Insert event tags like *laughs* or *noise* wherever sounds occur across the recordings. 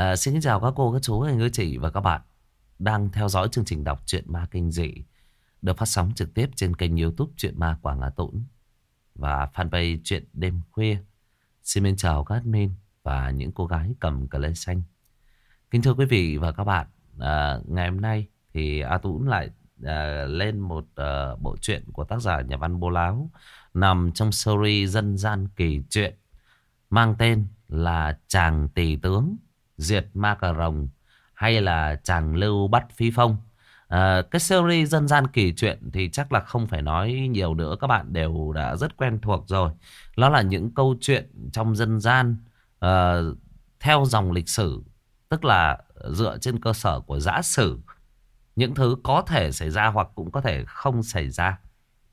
À, xin kính chào các cô, các chú, anh chị và các bạn đang theo dõi chương trình đọc truyện ma kinh dị được phát sóng trực tiếp trên kênh youtube Truyện Ma Quảng Hà Tũng và fanpage Truyện Đêm Khuya. Xin mến chào các admin và những cô gái cầm cờ lê xanh. Kính thưa quý vị và các bạn, à, ngày hôm nay thì A Tũng lại à, lên một à, bộ truyện của tác giả nhà văn Bô Láo nằm trong series dân gian kỳ truyện mang tên là Chàng Tỷ Tướng Diệt Ma Cà Rồng hay là Chàng Lưu Bắt Phi Phong. À, cái series dân gian kỳ truyện thì chắc là không phải nói nhiều nữa các bạn đều đã rất quen thuộc rồi. Nó là những câu chuyện trong dân gian à, theo dòng lịch sử, tức là dựa trên cơ sở của giã sử. Những thứ có thể xảy ra hoặc cũng có thể không xảy ra.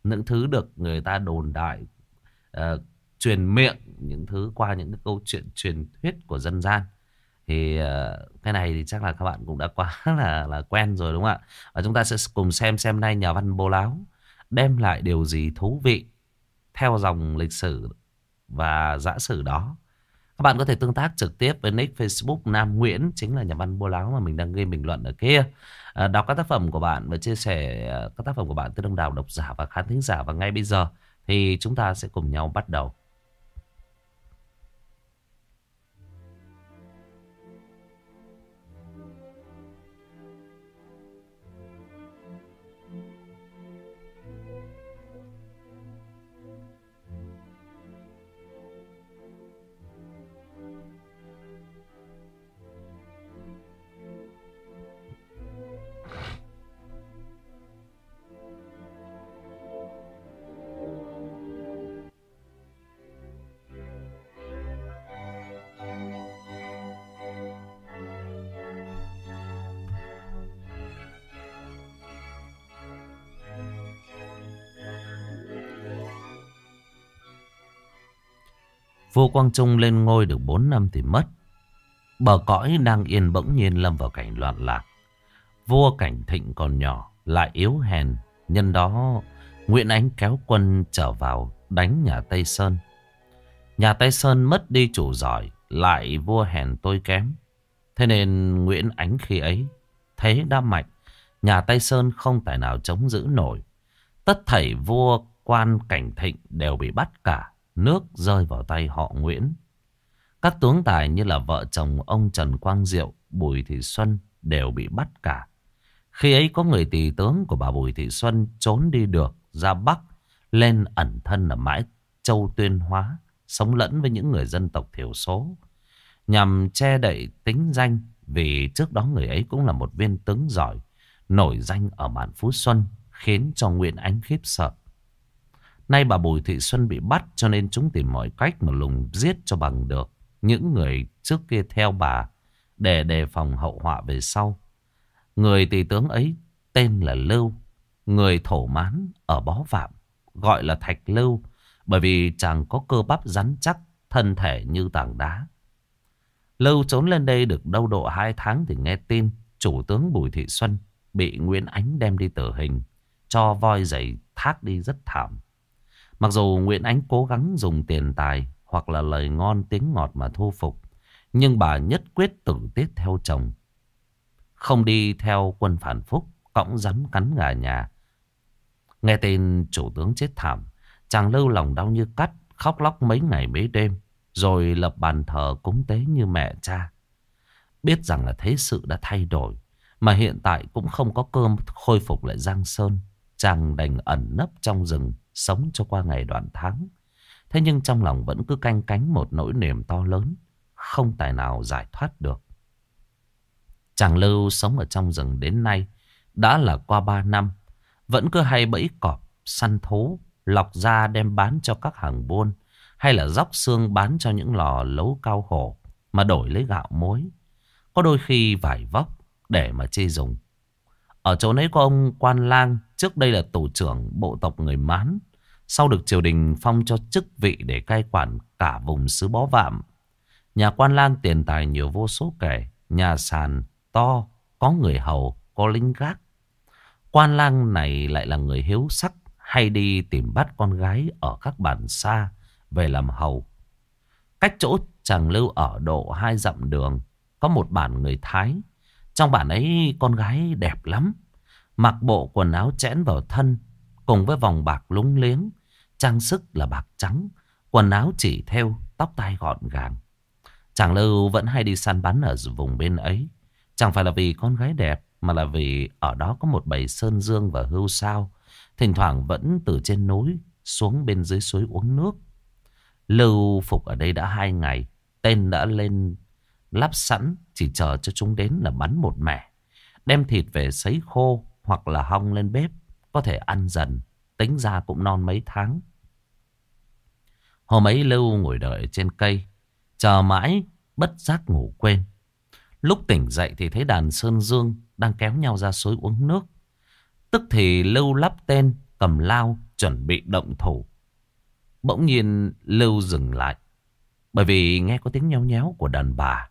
Những thứ được người ta đồn đại, uh, truyền miệng, những thứ qua những cái câu chuyện truyền thuyết của dân gian. Thì uh, cái này thì chắc là các bạn cũng đã quá *laughs* là là quen rồi đúng không ạ? Và chúng ta sẽ cùng xem xem nay nhà văn Bô Láo đem lại điều gì thú vị theo dòng lịch sử và giả sử đó. Các bạn có thể tương tác trực tiếp với nick Facebook Nam Nguyễn chính là nhà văn Bô Láo mà mình đang ghi bình luận ở kia. À, đọc các tác phẩm của bạn và chia sẻ ờ, các tác phẩm của bạn tới đông đảo độc giả và khán thính giả và ngay bây giờ thì chúng ta sẽ cùng nhau bắt đầu. Vua Quang Trung lên ngôi được 4 năm thì mất. Bờ cõi đang yên bỗng nhiên lâm vào cảnh loạn lạc. Vua Cảnh Thịnh còn nhỏ, lại yếu hèn. Nhân đó, Nguyễn Ánh kéo quân trở vào đánh nhà Tây Sơn. Nhà Tây Sơn mất đi chủ giỏi, lại vua hèn tôi kém. Thế nên Nguyễn Ánh khi ấy, thế đã mạnh, nhà Tây Sơn không tài nào chống giữ nổi. Tất thảy vua quan cảnh thịnh đều bị bắt cả nước rơi vào tay họ Nguyễn. Các tướng tài như là vợ chồng ông Trần Quang Diệu, Bùi Thị Xuân đều bị bắt cả. Khi ấy có người tỷ tướng của bà Bùi Thị Xuân trốn đi được ra Bắc lên ẩn thân ở mãi Châu Tuyên Hóa, sống lẫn với những người dân tộc thiểu số. Nhằm che đậy tính danh vì trước đó người ấy cũng là một viên tướng giỏi, nổi danh ở mạn Phú Xuân, khiến cho Nguyễn Ánh khiếp sợ. Nay bà Bùi Thị Xuân bị bắt cho nên chúng tìm mọi cách mà lùng giết cho bằng được những người trước kia theo bà để đề phòng hậu họa về sau. Người tỷ tướng ấy tên là Lưu, người thổ mán ở Bó Vạm, gọi là Thạch Lưu bởi vì chàng có cơ bắp rắn chắc, thân thể như tảng đá. Lưu trốn lên đây được đâu độ hai tháng thì nghe tin chủ tướng Bùi Thị Xuân bị Nguyễn Ánh đem đi tử hình, cho voi giày thác đi rất thảm. Mặc dù Nguyễn Ánh cố gắng dùng tiền tài hoặc là lời ngon tiếng ngọt mà thu phục. Nhưng bà nhất quyết tử tiết theo chồng. Không đi theo quân phản phúc, cõng rắn cắn gà nhà. Nghe tin chủ tướng chết thảm, chàng lưu lòng đau như cắt, khóc lóc mấy ngày mấy đêm, rồi lập bàn thờ cúng tế như mẹ cha. Biết rằng là thế sự đã thay đổi, mà hiện tại cũng không có cơm khôi phục lại Giang Sơn. Chàng đành ẩn nấp trong rừng, sống cho qua ngày đoạn tháng. Thế nhưng trong lòng vẫn cứ canh cánh một nỗi niềm to lớn, không tài nào giải thoát được. Chàng Lưu sống ở trong rừng đến nay, đã là qua ba năm, vẫn cứ hay bẫy cọp, săn thú, lọc ra đem bán cho các hàng buôn, hay là róc xương bán cho những lò lấu cao hổ mà đổi lấy gạo muối. Có đôi khi vải vóc để mà chê dùng. Ở chỗ nấy có ông quan lang, trước đây là tổ trưởng bộ tộc người Mán, sau được triều đình phong cho chức vị để cai quản cả vùng xứ bó vạm. Nhà quan lang tiền tài nhiều vô số kể. Nhà sàn to, có người hầu, có lính gác. Quan lang này lại là người hiếu sắc hay đi tìm bắt con gái ở các bản xa về làm hầu. Cách chỗ chàng lưu ở độ hai dặm đường có một bản người Thái. Trong bản ấy con gái đẹp lắm. Mặc bộ quần áo chẽn vào thân cùng với vòng bạc lúng liếng. Trang sức là bạc trắng. Quần áo chỉ theo, tóc tai gọn gàng. Chàng Lưu vẫn hay đi săn bắn ở vùng bên ấy. Chẳng phải là vì con gái đẹp mà là vì ở đó có một bầy sơn dương và hưu sao. Thỉnh thoảng vẫn từ trên núi xuống bên dưới suối uống nước. Lưu phục ở đây đã hai ngày. Tên đã lên lắp sẵn chỉ chờ cho chúng đến là bắn một mẻ. Đem thịt về sấy khô hoặc là hong lên bếp. Có thể ăn dần. Tính ra cũng non mấy tháng. Hôm ấy Lưu ngồi đợi trên cây. Chờ mãi bất giác ngủ quên. Lúc tỉnh dậy thì thấy đàn Sơn Dương đang kéo nhau ra suối uống nước. Tức thì Lưu lắp tên, cầm lao, chuẩn bị động thủ. Bỗng nhiên Lưu dừng lại. Bởi vì nghe có tiếng nhéo nhéo của đàn bà.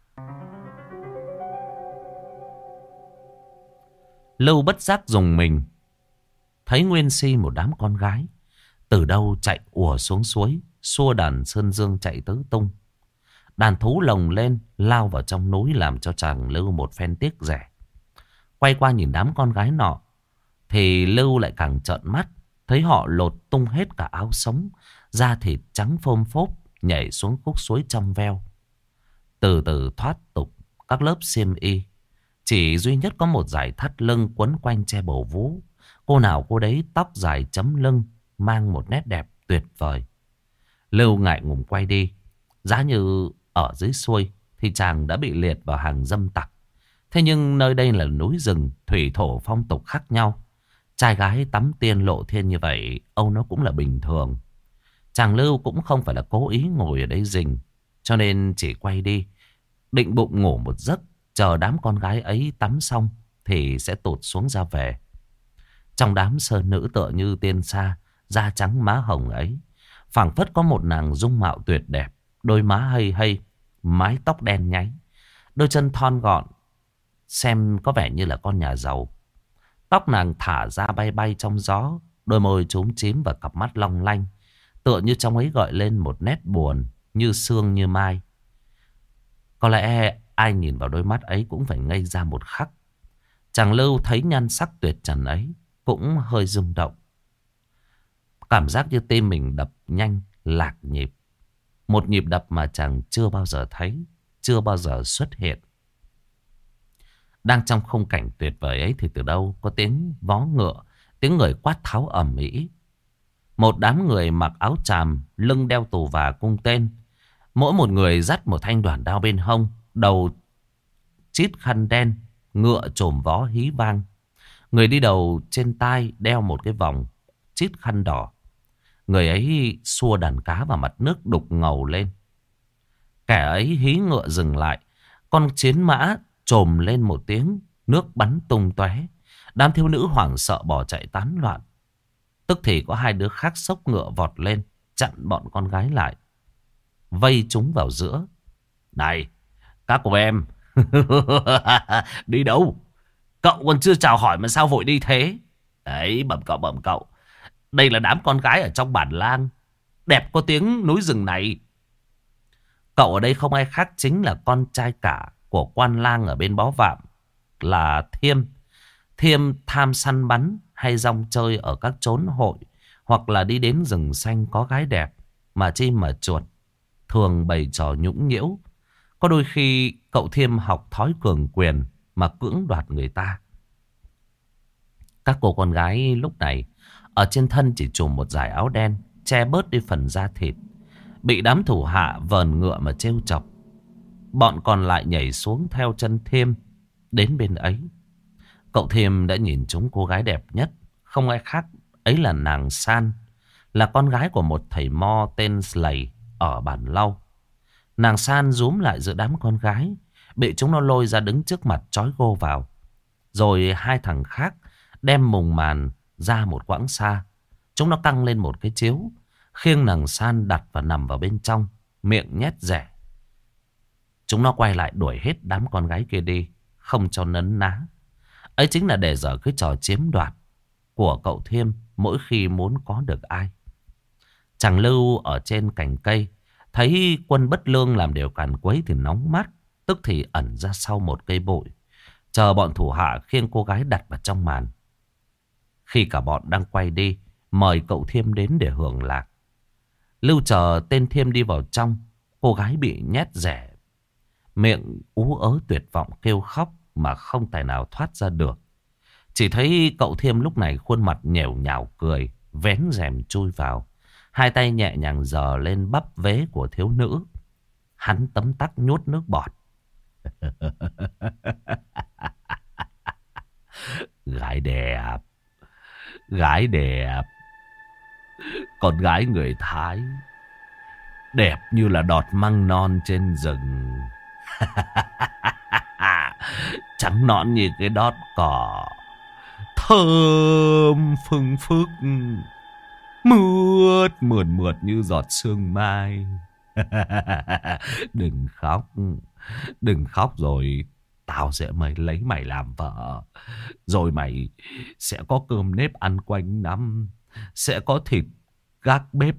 Lưu bất giác dùng mình. Thấy Nguyên Si một đám con gái. Từ đâu chạy ùa xuống suối. Xua đàn Sơn Dương chạy tứ tung. Đàn thú lồng lên, lao vào trong núi làm cho chàng Lưu một phen tiếc rẻ. Quay qua nhìn đám con gái nọ, thì Lưu lại càng trợn mắt, thấy họ lột tung hết cả áo sống, da thịt trắng phôm phốp, nhảy xuống khúc suối trong veo. Từ từ thoát tục các lớp xiêm y, chỉ duy nhất có một dải thắt lưng quấn quanh che bầu vú. Cô nào cô đấy tóc dài chấm lưng, mang một nét đẹp tuyệt vời. Lưu ngại ngùng quay đi. Giá như ở dưới xuôi thì chàng đã bị liệt vào hàng dâm tặc. Thế nhưng nơi đây là núi rừng, thủy thổ phong tục khác nhau. Trai gái tắm tiên lộ thiên như vậy, Âu nó cũng là bình thường. Chàng Lưu cũng không phải là cố ý ngồi ở đây rình, cho nên chỉ quay đi. Định bụng ngủ một giấc, chờ đám con gái ấy tắm xong thì sẽ tụt xuống ra về. Trong đám sơ nữ tựa như tiên sa, da trắng má hồng ấy, phảng phất có một nàng dung mạo tuyệt đẹp, đôi má hay hay, mái tóc đen nháy, đôi chân thon gọn, xem có vẻ như là con nhà giàu. Tóc nàng thả ra bay bay trong gió, đôi môi trúng chím và cặp mắt long lanh, tựa như trong ấy gọi lên một nét buồn, như sương như mai. Có lẽ ai nhìn vào đôi mắt ấy cũng phải ngây ra một khắc. Chàng Lưu thấy nhan sắc tuyệt trần ấy, cũng hơi rung động. Cảm giác như tim mình đập nhanh, lạc nhịp. Một nhịp đập mà chàng chưa bao giờ thấy, chưa bao giờ xuất hiện. Đang trong khung cảnh tuyệt vời ấy thì từ đâu có tiếng vó ngựa, tiếng người quát tháo ầm ĩ. Một đám người mặc áo tràm, lưng đeo tù và cung tên. Mỗi một người dắt một thanh đoàn đao bên hông, đầu chít khăn đen, ngựa trồm vó hí vang. Người đi đầu trên tai đeo một cái vòng chít khăn đỏ. Người ấy xua đàn cá vào mặt nước đục ngầu lên. Kẻ ấy hí ngựa dừng lại. Con chiến mã trồm lên một tiếng. Nước bắn tung tóe. Đám thiếu nữ hoảng sợ bỏ chạy tán loạn. Tức thì có hai đứa khác sốc ngựa vọt lên. Chặn bọn con gái lại. Vây chúng vào giữa. Này, các cô em. *laughs* đi đâu? Cậu còn chưa chào hỏi mà sao vội đi thế? Đấy, bẩm cậu, bẩm cậu. Đây là đám con gái ở trong bản lang. Đẹp có tiếng núi rừng này. Cậu ở đây không ai khác chính là con trai cả của quan lang ở bên bó vạm. Là Thiêm. Thiêm tham săn bắn hay rong chơi ở các chốn hội. Hoặc là đi đến rừng xanh có gái đẹp. Mà chim mà chuột. Thường bày trò nhũng nhiễu. Có đôi khi, cậu Thiêm học thói cường quyền mà cưỡng đoạt người ta. Các cô con gái lúc này ở trên thân chỉ trùm một dải áo đen, Che bớt đi phần da thịt. Bị đám thủ hạ vờn ngựa mà trêu chọc. Bọn còn lại nhảy xuống theo chân Thiêm, Đến bên ấy. Cậu Thiêm đã nhìn chúng cô gái đẹp nhất, Không ai khác, Ấy là nàng San, Là con gái của một thầy mo tên Slay Ở bản lau. Nàng San rúm lại giữa đám con gái, Bị chúng nó lôi ra đứng trước mặt trói gô vào. Rồi hai thằng khác Đem mùng màn ra một quãng xa. Chúng nó căng lên một cái chiếu, khiêng nàng san đặt và nằm vào bên trong, miệng nhét rẻ. Chúng nó quay lại đuổi hết đám con gái kia đi, không cho nấn ná. Ấy chính là để dở cái trò chiếm đoạt của cậu Thiêm mỗi khi muốn có được ai. Chàng Lưu ở trên cành cây, thấy quân bất lương làm điều càn quấy thì nóng mắt. Tức thì ẩn ra sau một cây bụi. Chờ bọn thủ hạ khiêng cô gái đặt vào trong màn. Khi cả bọn đang quay đi, mời cậu Thiêm đến để hưởng lạc. Lưu chờ tên Thiêm đi vào trong, cô gái bị nhét rẻ. Miệng ú ớ tuyệt vọng kêu khóc mà không tài nào thoát ra được. Chỉ thấy cậu Thiêm lúc này khuôn mặt nhèo nhào cười, vén rèm chui vào. Hai tay nhẹ nhàng dờ lên bắp vế của thiếu nữ. Hắn tấm tắc nhốt nước bọt. *laughs* gái đẹp, gái đẹp, con gái người Thái, đẹp như là đọt măng non trên rừng. *laughs* Trắng nõn như cái đót cỏ, thơm phừng phức, mướt mượt mượt như giọt sương mai. *laughs* Đừng khóc, đừng khóc rồi Tao sẽ mày lấy mày làm vợ. Rồi mày sẽ có cơm nếp ăn quanh năm. Sẽ có thịt gác bếp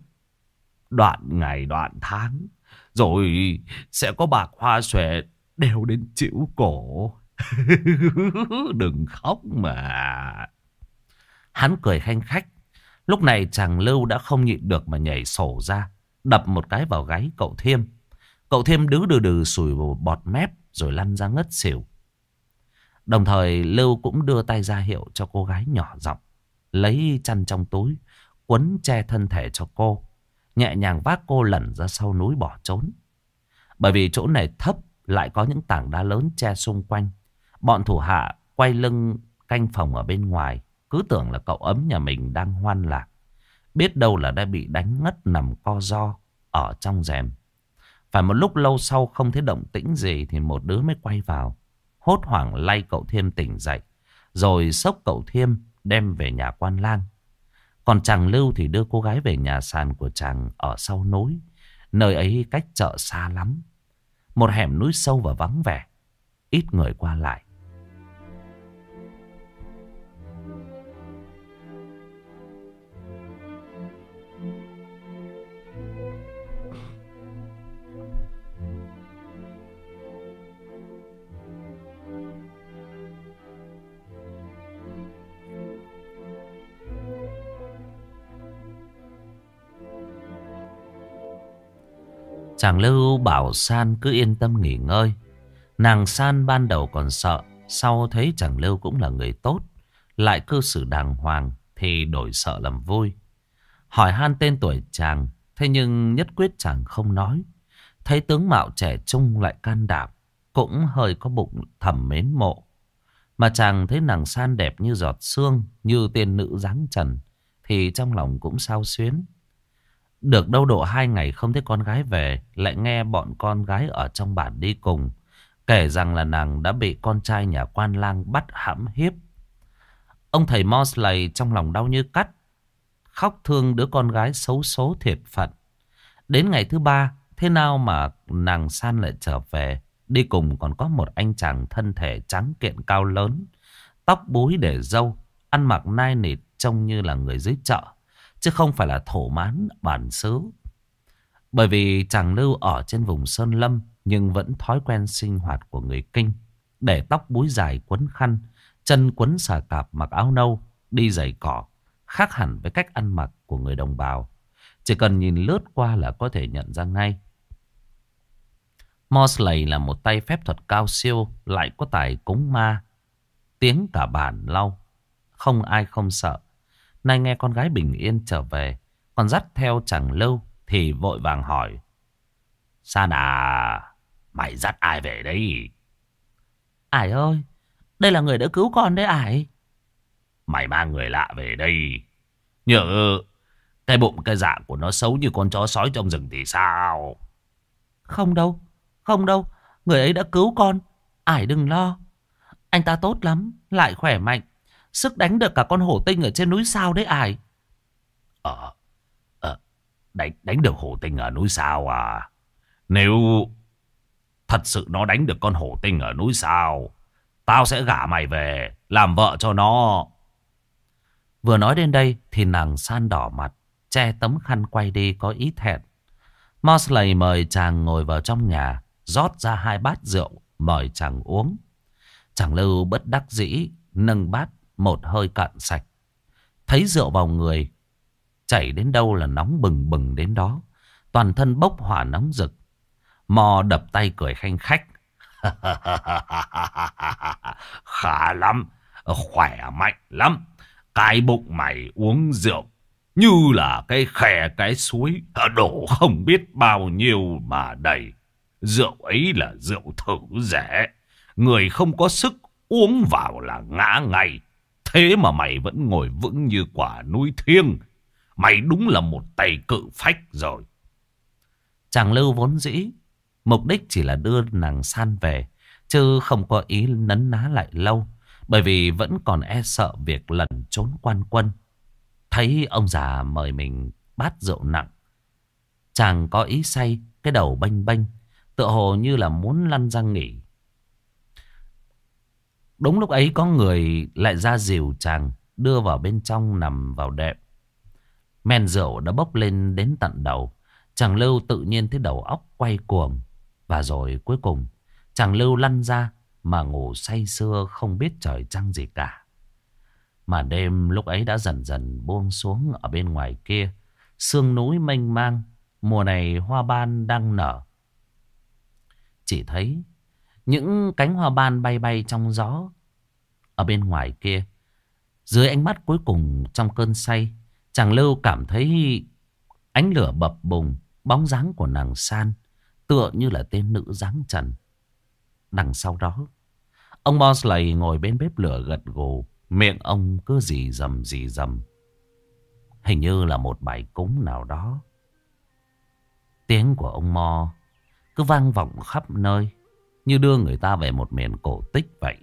đoạn ngày đoạn tháng. Rồi sẽ có bạc hoa xòe đều đến chịu cổ. *laughs* Đừng khóc mà. Hắn cười khanh khách. Lúc này chàng Lưu đã không nhịn được mà nhảy sổ ra. Đập một cái vào gáy cậu Thiêm. Cậu Thiêm đứ đừ đừ sùi bọt mép rồi lăn ra ngất xỉu. Đồng thời Lưu cũng đưa tay ra hiệu cho cô gái nhỏ giọng lấy chăn trong túi, quấn che thân thể cho cô, nhẹ nhàng vác cô lẩn ra sau núi bỏ trốn. Bởi vì chỗ này thấp lại có những tảng đá lớn che xung quanh. Bọn thủ hạ quay lưng canh phòng ở bên ngoài, cứ tưởng là cậu ấm nhà mình đang hoan lạc. Biết đâu là đã bị đánh ngất nằm co do ở trong rèm. Phải một lúc lâu sau không thấy động tĩnh gì thì một đứa mới quay vào. Hốt hoảng lay cậu Thiêm tỉnh dậy. Rồi sốc cậu Thiêm đem về nhà quan lang. Còn chàng Lưu thì đưa cô gái về nhà sàn của chàng ở sau núi. Nơi ấy cách chợ xa lắm. Một hẻm núi sâu và vắng vẻ. Ít người qua lại. Chàng Lưu bảo San cứ yên tâm nghỉ ngơi. Nàng San ban đầu còn sợ, sau thấy chàng Lưu cũng là người tốt, lại cư xử đàng hoàng thì đổi sợ làm vui. Hỏi han tên tuổi chàng, thế nhưng nhất quyết chàng không nói. Thấy tướng mạo trẻ trung lại can đảm, cũng hơi có bụng thầm mến mộ. Mà chàng thấy nàng San đẹp như giọt sương, như tiên nữ dáng trần, thì trong lòng cũng sao xuyến. Được đâu độ hai ngày không thấy con gái về, lại nghe bọn con gái ở trong bản đi cùng. Kể rằng là nàng đã bị con trai nhà quan lang bắt hãm hiếp. Ông thầy Mosley trong lòng đau như cắt. Khóc thương đứa con gái xấu số thiệt phận. Đến ngày thứ ba, thế nào mà nàng san lại trở về. Đi cùng còn có một anh chàng thân thể trắng kiện cao lớn. Tóc búi để dâu, ăn mặc nai nịt trông như là người dưới chợ. Chứ không phải là thổ mán bản xứ. Bởi vì chàng lưu ở trên vùng Sơn Lâm Nhưng vẫn thói quen sinh hoạt của người Kinh, Để tóc búi dài quấn khăn, Chân quấn xà cạp mặc áo nâu, Đi giày cỏ Khác hẳn với cách ăn mặc của người đồng bào. Chỉ cần nhìn lướt qua là có thể nhận ra ngay. Mosley là một tay phép thuật cao siêu, Lại có tài cúng ma, Tiếng cả bản lau. Không ai không sợ. Nay nghe con gái bình yên trở về Còn dắt theo chẳng lâu Thì vội vàng hỏi. San à Mày dắt ai về đây Ải ơi Đây là người đã cứu con đấy ải. Mày mang người lạ về đây. Nhớ Cái bụng cái dạng của nó xấu như con chó sói trong rừng thì sao? Không đâu Không đâu Người ấy đã cứu con. Ải đừng lo. Anh ta tốt lắm Lại khỏe mạnh Sức đánh được cả con hổ tinh ở trên núi sao đấy ai? Ờ, ờ đánh, đánh được hổ tinh ở núi sao à? Nếu thật sự nó đánh được con hổ tinh ở núi sao, tao sẽ gả mày về, làm vợ cho nó. Vừa nói đến đây thì nàng san đỏ mặt, che tấm khăn quay đi có ý thẹn. Mosley mời chàng ngồi vào trong nhà, rót ra hai bát rượu mời chàng uống. Chàng Lưu bất đắc dĩ nâng bát một hơi cạn sạch. Thấy rượu vào người, chảy đến đâu là nóng bừng bừng đến đó. Toàn thân bốc hỏa nóng rực. Mò đập tay cười khanh khách. *laughs* Khá lắm, khỏe mạnh lắm. Cái bụng mày uống rượu như là cái khe cái suối đổ không biết bao nhiêu mà đầy. Rượu ấy là rượu thử rẻ. Người không có sức uống vào là ngã ngay. Thế mà mày vẫn ngồi vững như quả núi thiêng. Mày đúng là một tay cự phách rồi. Chàng lưu vốn dĩ. Mục đích chỉ là đưa nàng san về. Chứ không có ý nấn ná lại lâu. Bởi vì vẫn còn e sợ việc lần trốn quan quân. Thấy ông già mời mình bát rượu nặng. Chàng có ý say, cái đầu banh banh. Tựa hồ như là muốn lăn ra nghỉ. Đúng lúc ấy có người lại ra dìu chàng đưa vào bên trong nằm vào đệm. Men rượu đã bốc lên đến tận đầu. Chàng Lưu tự nhiên thấy đầu óc quay cuồng. Và rồi cuối cùng chàng Lưu lăn ra mà ngủ say sưa không biết trời trăng gì cả. Mà đêm lúc ấy đã dần dần buông xuống ở bên ngoài kia. Sương núi mênh mang, mùa này hoa ban đang nở. Chỉ thấy những cánh hoa ban bay bay trong gió ở bên ngoài kia. Dưới ánh mắt cuối cùng trong cơn say, chàng Lưu cảm thấy ánh lửa bập bùng, bóng dáng của nàng San tựa như là tên nữ dáng trần. Đằng sau đó, ông Bosley ngồi bên bếp lửa gật gù, miệng ông cứ dì dầm dì dầm. Hình như là một bài cúng nào đó. Tiếng của ông Mo cứ vang vọng khắp nơi, như đưa người ta về một miền cổ tích vậy.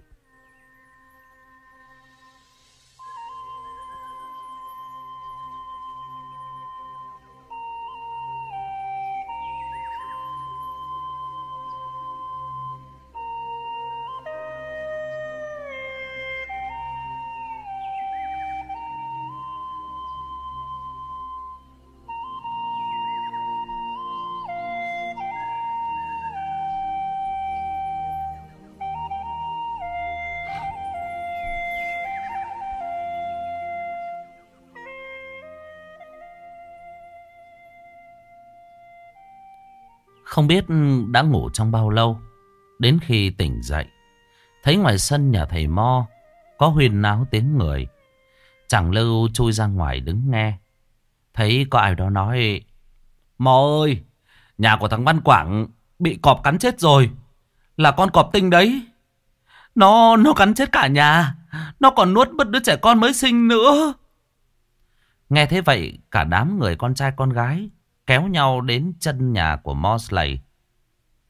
Không biết ừ, đã ngủ trong bao lâu. Đến khi tỉnh dậy. Thấy ngoài sân nhà thầy Mo. Có huyền náo tiếng người. Chẳng lưu chui ra ngoài đứng nghe. Thấy có ai đó nói. Mo ơi. Nhà của thằng Văn Quảng bị cọp cắn chết rồi. Là con cọp tinh đấy. Nó nó cắn chết cả nhà. Nó còn nuốt mất đứa trẻ con mới sinh nữa. Nghe thế vậy, cả đám người con trai con gái kéo nhau đến chân nhà của Mosley.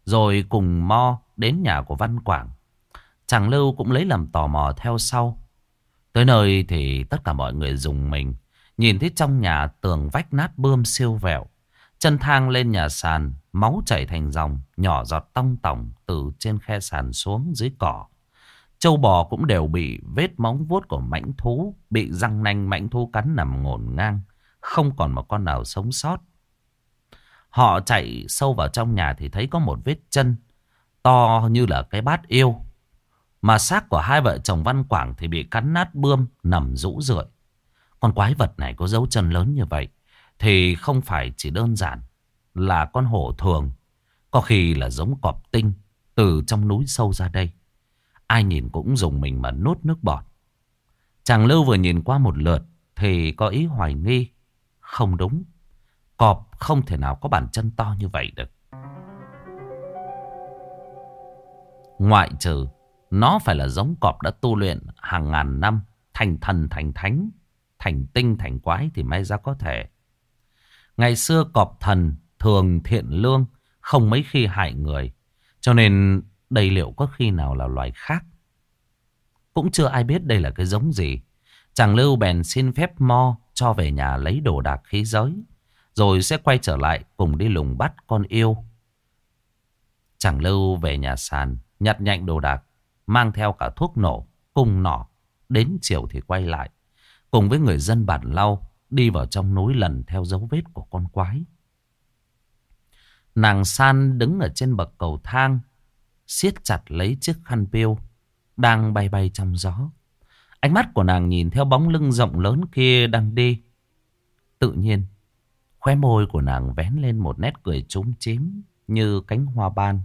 Rồi cùng Mo đến nhà của Văn Quảng. Chàng Lưu cũng lấy làm tò mò theo sau. Tới nơi thì tất cả mọi người dùng mình. Nhìn thấy trong nhà tường vách nát bươm siêu vẹo. Chân thang lên nhà sàn, máu chảy thành dòng, nhỏ giọt tong tỏng từ trên khe sàn xuống dưới cỏ. Châu bò cũng đều bị vết móng vuốt của mãnh thú, bị răng nanh mãnh thú cắn nằm ngổn ngang. Không còn một con nào sống sót. Họ chạy sâu vào trong nhà thì thấy có một vết chân to như là cái bát yêu. Mà xác của hai vợ chồng Văn Quảng thì bị cắn nát bươm, nằm rũ rượi. Con quái vật này có dấu chân lớn như vậy thì không phải chỉ đơn giản là con hổ thường. Có khi là giống cọp tinh từ trong núi sâu ra đây. Ai nhìn cũng dùng mình mà nuốt nước bọt. Chàng Lưu vừa nhìn qua một lượt thì có ý hoài nghi. Không đúng. Cọp không thể nào có bàn chân to như vậy được. Ngoại trừ nó phải là giống cọp đã tu luyện hàng ngàn năm thành thần thành thánh, thành tinh thành quái thì may ra có thể. Ngày xưa cọp thần thường thiện lương, không mấy khi hại người. Cho nên đây liệu có khi nào là loài khác? Cũng chưa ai biết đây là cái giống gì. Chàng Lưu bèn xin phép Mo cho về nhà lấy đồ đạc khí giới. Rồi sẽ quay trở lại cùng đi lùng bắt con yêu. Chẳng lâu về nhà sàn, nhặt nhạnh đồ đạc, mang theo cả thuốc nổ, cung nỏ. Đến chiều thì quay lại, cùng với người dân bản lau, đi vào trong núi lần theo dấu vết của con quái. Nàng san đứng ở trên bậc cầu thang, siết chặt lấy chiếc khăn piêu, đang bay bay trong gió. Ánh mắt của nàng nhìn theo bóng lưng rộng lớn kia đang đi. Tự nhiên, khóe môi của nàng vén lên một nét cười trúng chím như cánh hoa ban.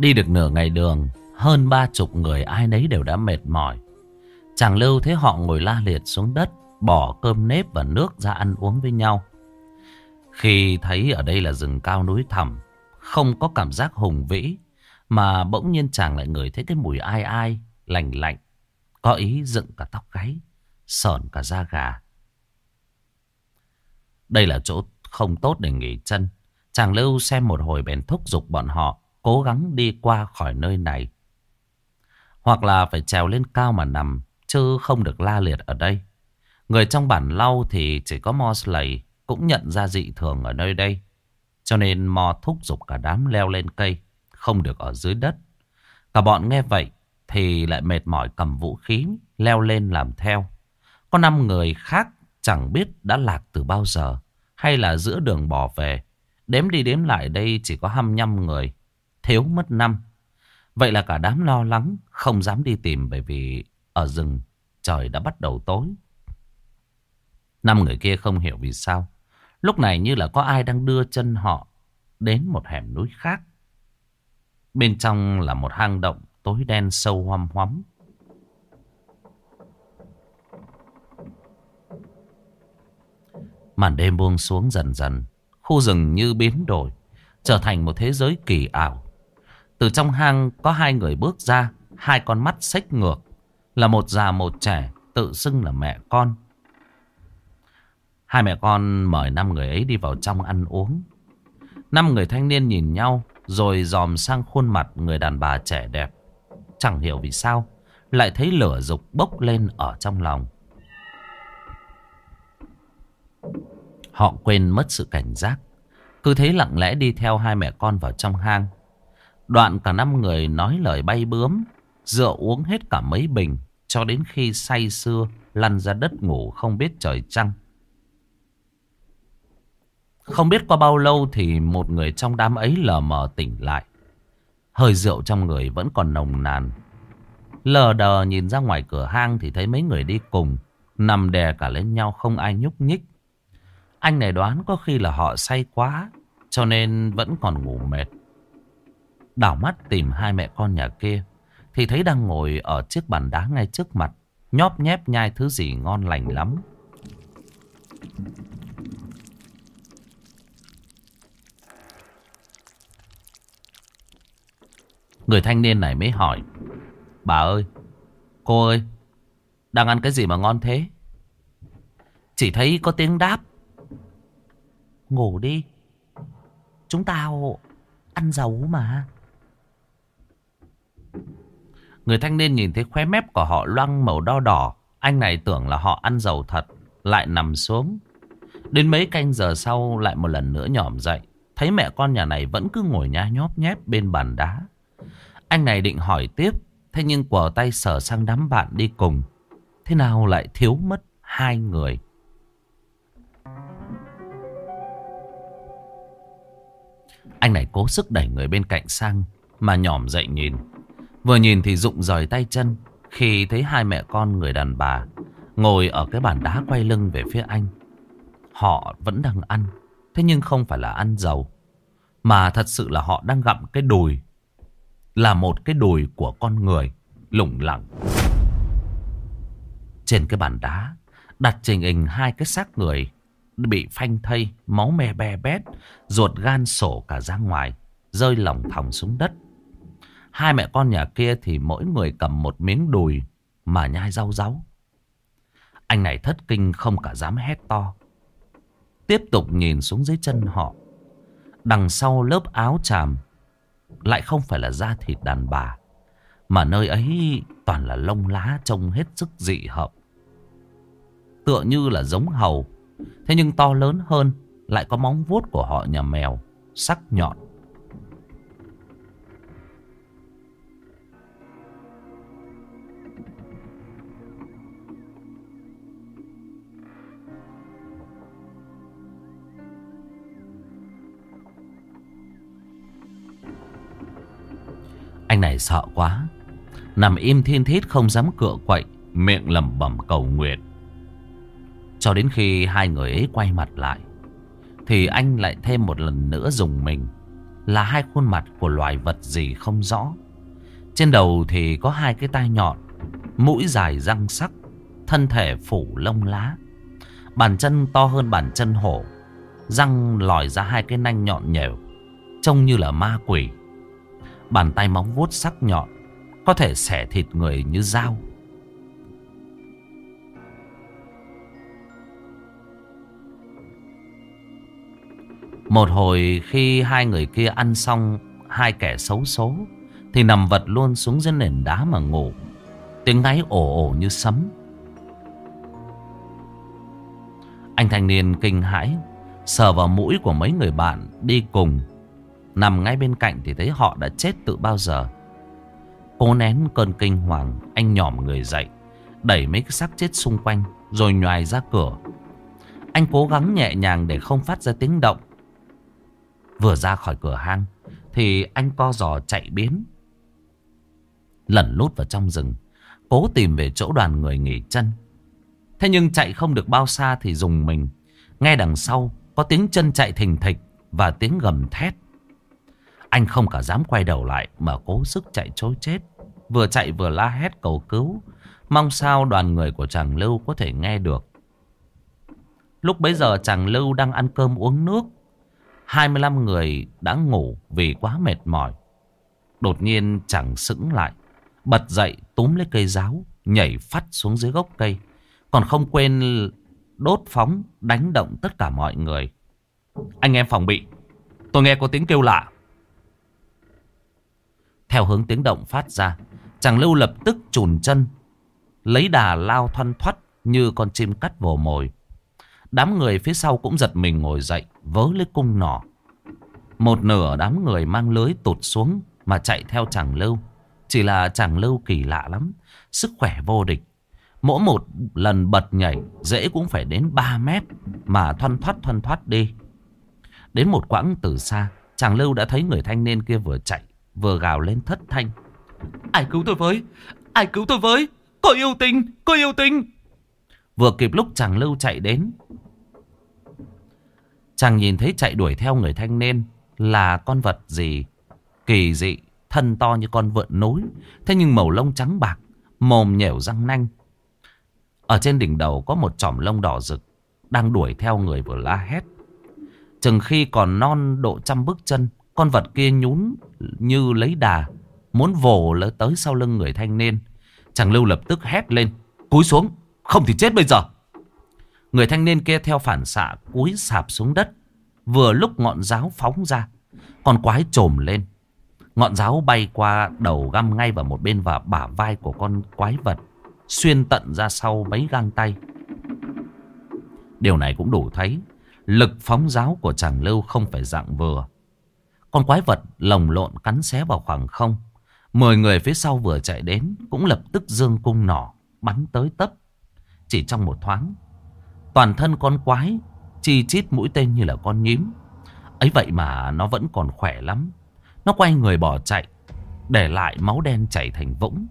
Đi được nửa ngày đường, hơn ba chục người ai nấy đều đã mệt mỏi. Chàng lưu thấy họ ngồi la liệt xuống đất, bỏ cơm nếp và nước ra ăn uống với nhau. Khi thấy ở đây là rừng cao núi thẳm, không có cảm giác hùng vĩ, mà bỗng nhiên chàng lại ngửi thấy cái mùi ai ai, lạnh lạnh, có ý dựng cả tóc gáy, sờn cả da gà. Đây là chỗ không tốt để nghỉ chân. Chàng lưu xem một hồi bèn thúc giục bọn họ cố gắng đi qua khỏi nơi này. Hoặc là phải trèo lên cao mà nằm, chứ không được la liệt ở đây. Người trong bản lau thì chỉ có Mosley cũng nhận ra dị thường ở nơi đây. Cho nên Mo thúc giục cả đám leo lên cây, không được ở dưới đất. Cả bọn nghe vậy thì lại mệt mỏi cầm vũ khí, leo lên làm theo. Có năm người khác chẳng biết đã lạc từ bao giờ, hay là giữa đường bỏ về. Đếm đi đếm lại đây chỉ có 25 người thiếu mất năm. Vậy là cả đám lo lắng, không dám đi tìm bởi vì ở rừng trời đã bắt đầu tối. Năm người kia không hiểu vì sao. Lúc này như là có ai đang đưa chân họ đến một hẻm núi khác. Bên trong là một hang động tối đen sâu hoăm hoắm. Màn đêm buông xuống dần dần, khu rừng như biến đổi, trở thành một thế giới kỳ ảo. Từ trong hang có hai người bước ra, hai con mắt xếch ngược, là một già một trẻ, tự xưng là mẹ con. Hai mẹ con mời năm người ấy đi vào trong ăn uống. Năm người thanh niên nhìn nhau, rồi dòm sang khuôn mặt người đàn bà trẻ đẹp. Chẳng hiểu vì sao, lại thấy lửa dục bốc lên ở trong lòng. Họ quên mất sự cảnh giác. Cứ thế lặng lẽ đi theo hai mẹ con vào trong hang. Đoạn cả năm người nói lời bay bướm, rượu uống hết cả mấy bình, cho đến khi say sưa, lăn ra đất ngủ không biết trời trăng. Không biết qua bao lâu thì một người trong đám ấy lờ mờ tỉnh lại. Hơi rượu trong người vẫn còn nồng nàn. Lờ đờ nhìn ra ngoài cửa hang thì thấy mấy người đi cùng, nằm đè cả lên nhau không ai nhúc nhích. Anh này đoán có khi là họ say quá, cho nên vẫn còn ngủ mệt. Đảo mắt tìm hai mẹ con nhà kia, Thì thấy đang ngồi ở chiếc bàn đá ngay trước mặt, Nhóp nhép nhai thứ gì ngon lành lắm. Người thanh niên này mới hỏi, Bà ơi, Cô ơi, Đang ăn cái gì mà ngon thế? Chỉ thấy có tiếng đáp, Ngủ đi, Chúng tao ăn dầu mà. Người thanh niên nhìn thấy khóe mép của họ loang màu đo đỏ. Anh này tưởng là họ ăn dầu thật. Lại nằm xuống. Đến mấy canh giờ sau lại một lần nữa nhỏm dậy. Thấy mẹ con nhà này vẫn cứ ngồi nhá nhóp nhép bên bàn đá. Anh này định hỏi tiếp. Thế nhưng quờ tay sở sang đám bạn đi cùng. Thế nào lại thiếu mất hai người. Anh này cố sức đẩy người bên cạnh sang. Mà nhỏm dậy nhìn. Vừa nhìn thì rụng rời tay chân khi thấy hai mẹ con người đàn bà ngồi ở cái bàn đá quay lưng về phía anh. Họ vẫn đang ăn, thế nhưng không phải là ăn dầu, mà thật sự là họ đang gặm cái đùi, là một cái đùi của con người lủng lẳng. Trên cái bàn đá đặt trình hình hai cái xác người bị phanh thây, máu me be bét, ruột gan sổ cả ra ngoài, rơi lỏng thòng xuống đất. Hai mẹ con nhà kia thì mỗi người cầm một miếng đùi mà nhai rau ráu. Anh này thất kinh không cả dám hét to. Tiếp tục nhìn xuống dưới chân họ. Đằng sau lớp áo chàm lại không phải là da thịt đàn bà. Mà nơi ấy toàn là lông lá trông hết sức dị hợp. Tựa như là giống hầu. Thế nhưng to lớn hơn, lại có móng vuốt của họ nhà mèo. Sắc nhọn. Anh này sợ quá. Nằm im thiên thít không dám cựa quậy, Miệng lẩm bẩm cầu nguyện. Cho đến khi hai người ấy quay mặt lại, Thì anh lại thêm một lần nữa dùng mình. Là hai khuôn mặt của loài vật gì không rõ. Trên đầu thì có hai cái tai nhọn, Mũi dài răng sắc, Thân thể phủ lông lá. Bàn chân to hơn bàn chân hổ, Răng lòi ra hai cái nanh nhọn nhèo, Trông như là ma quỷ. Bàn tay móng vuốt sắc nhọn, Có thể xẻ thịt người như dao. Một hồi khi hai người kia ăn xong Hai kẻ xấu số Thì nằm vật luôn xuống dưới nền đá mà ngủ. Tiếng ngáy ồ ồ như sấm. Anh thanh niên kinh hãi, Sờ vào mũi của mấy người bạn đi cùng. Nằm ngay bên cạnh thì thấy họ đã chết từ bao giờ. Cố nén cơn kinh hoàng, anh nhỏm người dậy, đẩy mấy cái xác chết xung quanh, rồi nhòi ra cửa. Anh cố gắng nhẹ nhàng để không phát ra tiếng động. Vừa ra khỏi cửa hang, thì anh co giò chạy biến. Lẩn lút vào trong rừng, cố tìm về chỗ đoàn người nghỉ chân. Thế nhưng chạy không được bao xa thì dùng mình. Nghe đằng sau có tiếng chân chạy thình thịch và tiếng gầm thét. Anh không cả dám quay đầu lại mà cố sức chạy trối chết. Vừa chạy vừa la hét cầu cứu. Mong sao đoàn người của chàng Lưu có thể nghe được. Lúc bấy giờ chàng Lưu đang ăn cơm uống nước. 25 người đã ngủ vì quá mệt mỏi. Đột nhiên chàng sững lại. Bật dậy túm lấy cây giáo. Nhảy phát xuống dưới gốc cây. Còn không quên đốt phóng, đánh động tất cả mọi người. Anh em phòng bị. Tôi nghe có tiếng kêu lạ. Theo hướng tiếng động phát ra. Chàng Lưu lập tức chùn chân, Lấy đà lao thoăn thoắt Như con chim cắt vồ mồi. Đám người phía sau cũng giật mình ngồi dậy, Vớ lấy cung nỏ. Một nửa đám người mang lưới tụt xuống Mà chạy theo chàng Lưu. Chỉ là chàng Lưu kỳ lạ lắm, Sức khỏe vô địch. Mỗi một lần bật nhảy, Dễ cũng phải đến 3 mét Mà thoăn thoát thoăn thoát đi. Đến một quãng từ xa, Chàng Lưu đã thấy người thanh niên kia vừa chạy vừa gào lên thất thanh. Ai cứu tôi với? Ai cứu tôi với? Có yêu tình, có yêu tình. Vừa kịp lúc chàng Lưu chạy đến. Chàng nhìn thấy chạy đuổi theo người thanh niên là con vật gì kỳ dị, thân to như con vượn núi. Thế nhưng màu lông trắng bạc, mồm nhẻo răng nanh. Ở trên đỉnh đầu có một chỏm lông đỏ rực, đang đuổi theo người vừa la hét. Chừng khi còn non độ trăm bước chân, con vật kia nhún như lấy đà. Muốn vồ lỡ tới sau lưng người thanh niên. Chàng Lưu lập tức hét lên. Cúi xuống. Không thì chết bây giờ. Người thanh niên kia theo phản xạ cúi sạp xuống đất. Vừa lúc ngọn giáo phóng ra. Con quái trồm lên. Ngọn giáo bay qua đầu găm ngay vào một bên và bả vai của con quái vật. Xuyên tận ra sau mấy găng tay. Điều này cũng đủ thấy. Lực phóng giáo của chàng Lưu không phải dạng vừa. Con quái vật lồng lộn cắn xé vào khoảng không. Mười người phía sau vừa chạy đến cũng lập tức dương cung nỏ bắn tới tấp. Chỉ trong một thoáng, toàn thân con quái chi chít mũi tên như là con nhím. Ấy vậy mà nó vẫn còn khỏe lắm. Nó quay người bỏ chạy, để lại máu đen chảy thành vũng.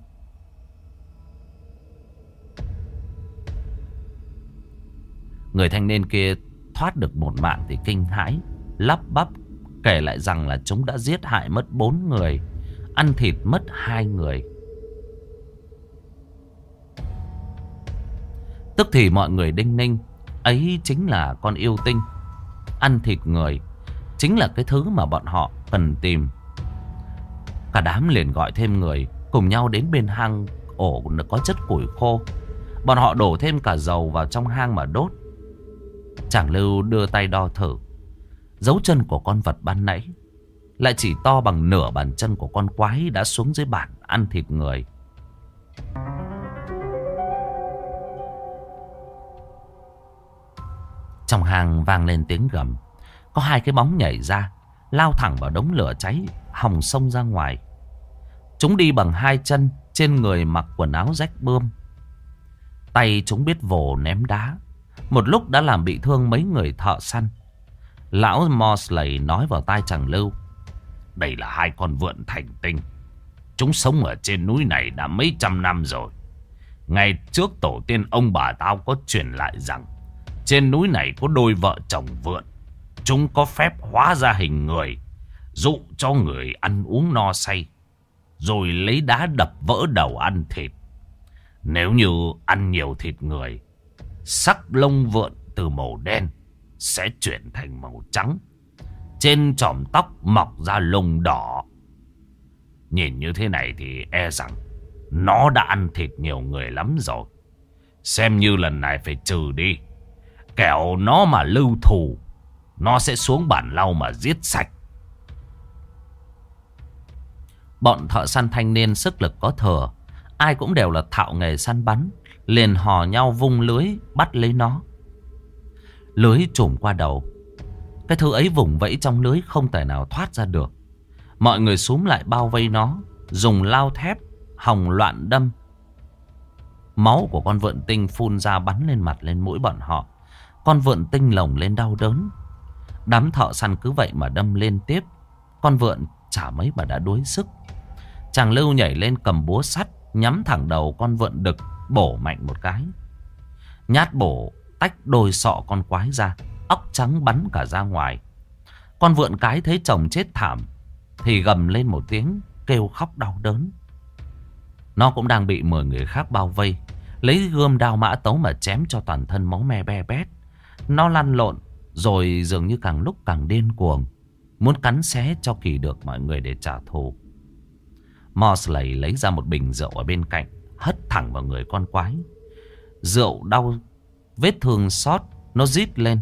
Người thanh niên kia thoát được một mạng thì kinh hãi, lắp bắp Kể lại rằng là chúng đã giết hại mất bốn người, Ăn thịt mất hai người Tức thì mọi người đinh ninh, Ấy chính là con yêu tinh Ăn thịt người Chính là cái thứ mà bọn họ cần tìm Cả đám liền gọi thêm người, Cùng nhau đến bên hang ổ có chất củi khô Bọn họ đổ thêm cả dầu vào trong hang mà đốt. Chàng Lưu đưa tay đo thử. Dấu chân của con vật ban nãy lại chỉ to bằng nửa bàn chân của con quái đã xuống dưới bản ăn thịt người. Trong hang vang lên tiếng gầm. Có hai cái bóng nhảy ra, lao thẳng vào đống lửa cháy, hòng sông ra ngoài. Chúng đi bằng hai chân, trên người mặc quần áo rách bươm. Tay chúng biết vồ ném đá. Một lúc đã làm bị thương mấy người thợ săn. Lão Mosley nói vào tai chàng Lưu. Đây là hai con vượn thành tinh. Chúng sống ở trên núi này đã mấy trăm năm rồi. Ngày trước tổ tiên ông bà tao có truyền lại rằng trên núi này có đôi vợ chồng vượn. Chúng có phép hóa ra hình người, dụ cho người ăn uống no say, rồi lấy đá đập vỡ đầu ăn thịt. Nếu như ăn nhiều thịt người, sắc lông vượn từ màu đen sẽ chuyển thành màu trắng. Trên tròm tóc mọc ra lông đỏ. Nhìn như thế này thì e rằng nó đã ăn thịt nhiều người lắm rồi. Xem như lần này phải trừ đi. Kẻo nó mà lưu thù, Nó sẽ xuống bản lau mà giết sạch Bọn thợ săn thanh niên sức lực có thừa, Ai cũng đều là thạo nghề săn bắn, Liền hò nhau vung lưới Bắt lấy nó Lưới trùm qua đầu Cái thứ ấy vùng vẫy trong lưới Không thể nào thoát ra được Mọi người xúm lại bao vây nó, Dùng lao thép, Hòng loạn đâm Máu của con vượn tinh phun ra bắn lên mặt lên mũi bọn họ con vượn tinh lồng lên đau đớn. Đám thợ săn cứ vậy mà đâm lên tiếp. Con vượn chả mấy mà đã đuối sức. Chàng lưu nhảy lên cầm búa sắt. Nhắm thẳng đầu con vượn đực. Bổ mạnh một cái. Nhát bổ tách đôi sọ con quái ra. Óc trắng bắn cả ra ngoài. Con vượn cái thấy chồng chết thảm. Thì gầm lên một tiếng. Kêu khóc đau đớn. Nó cũng đang bị 10 người khác bao vây. Lấy gươm đao mã tấu mà chém cho toàn thân máu me be bét. Nó lăn lộn, rồi dường như càng lúc càng điên cuồng. Muốn cắn xé cho kỳ được mọi người để trả thù. Mosley lấy ra một bình rượu ở bên cạnh. Hất thẳng vào người con quái. Rượu đau vết thương sót. Nó rít lên.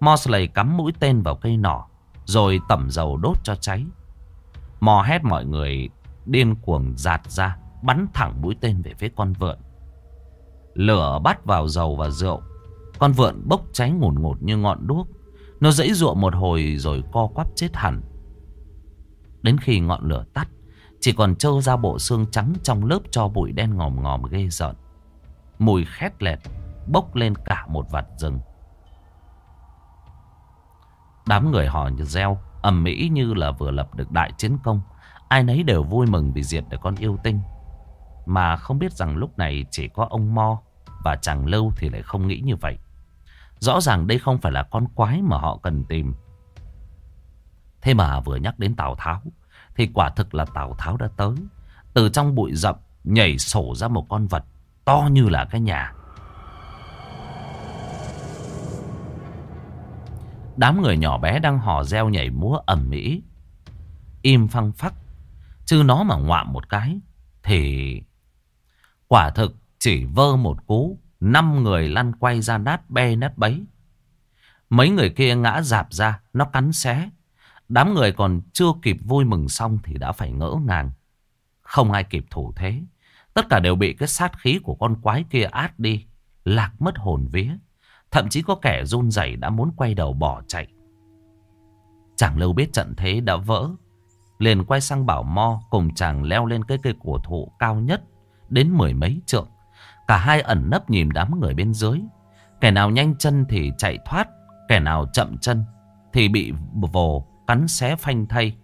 Mosley cắm mũi tên vào cây nỏ. Rồi tẩm dầu đốt cho cháy. Mò hét mọi người điên cuồng giạt ra. Bắn thẳng mũi tên về phía con vượn. Lửa bắt vào dầu và rượu con vượn bốc cháy ngùn ngụt như ngọn đuốc. Nó dãy ruộng một hồi rồi co quắp chết hẳn. Đến khi ngọn lửa tắt, chỉ còn trơ ra bộ xương trắng trong lớp cho bụi đen ngòm ngòm ghê rợn. Mùi khét lẹt bốc lên cả một vạt rừng. Đám người họ như reo, ầm mỹ như là vừa lập được đại chiến công. Ai nấy đều vui mừng vì diệt được con yêu tinh. Mà không biết rằng lúc này chỉ có ông Mo và chàng Lâu thì lại không nghĩ như vậy. Rõ ràng đây không phải là con quái mà họ cần tìm. Thế mà vừa nhắc đến Tào Tháo thì quả thực là Tào Tháo đã tới. Từ trong bụi rậm nhảy sổ ra một con vật to như là cái nhà. Đám người nhỏ bé đang hò reo nhảy múa ẩm mỹ. Im phăng phắc. Chứ nó mà ngoạm một cái thì quả thực chỉ vơ một cú, Năm người lăn quay ra nát be nát bấy Mấy người kia ngã dạp ra, Nó cắn xé Đám người còn chưa kịp vui mừng xong Thì đã phải ngỡ ngàng Không ai kịp thủ thế Tất cả đều bị cái sát khí của con quái kia át đi, Lạc mất hồn vía Thậm chí có kẻ run rẩy đã muốn quay đầu bỏ chạy Chẳng lâu biết trận thế đã vỡ, Liền quay sang bảo Mo Cùng chàng leo lên cây cây cổ thụ cao nhất Đến mười mấy trượng Cả hai ẩn nấp nhìn đám người bên dưới. Kẻ nào nhanh chân thì chạy thoát. Kẻ nào chậm chân thì bị vồ cắn xé phanh thay.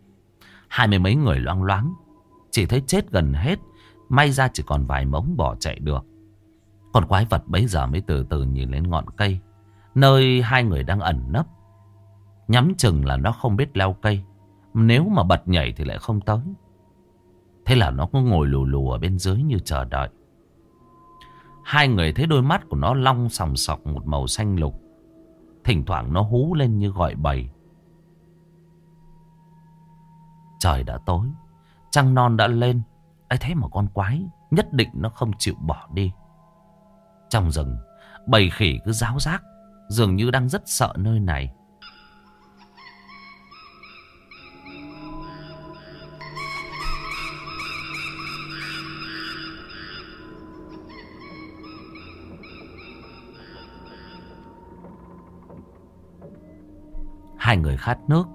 Hai mươi mấy người loang loáng. Chỉ thấy chết gần hết. May ra chỉ còn vài mống bỏ chạy được. Còn quái vật bấy giờ mới từ từ nhìn lên ngọn cây. Nơi hai người đang ẩn nấp. Nhắm chừng là nó không biết leo cây. Nếu mà bật nhảy thì lại không tới. Thế là nó cứ ngồi lù lù ở bên dưới như chờ đợi. Hai người thấy đôi mắt của nó long sòng sọc một màu xanh lục. Thỉnh thoảng nó hú lên như gọi bầy. Trời đã tối. Trăng non đã lên. ấy thế mà con quái nhất định nó không chịu bỏ đi. Trong rừng, bầy khỉ cứ ráo rác, dường như đang rất sợ nơi này. Hai người khát nước.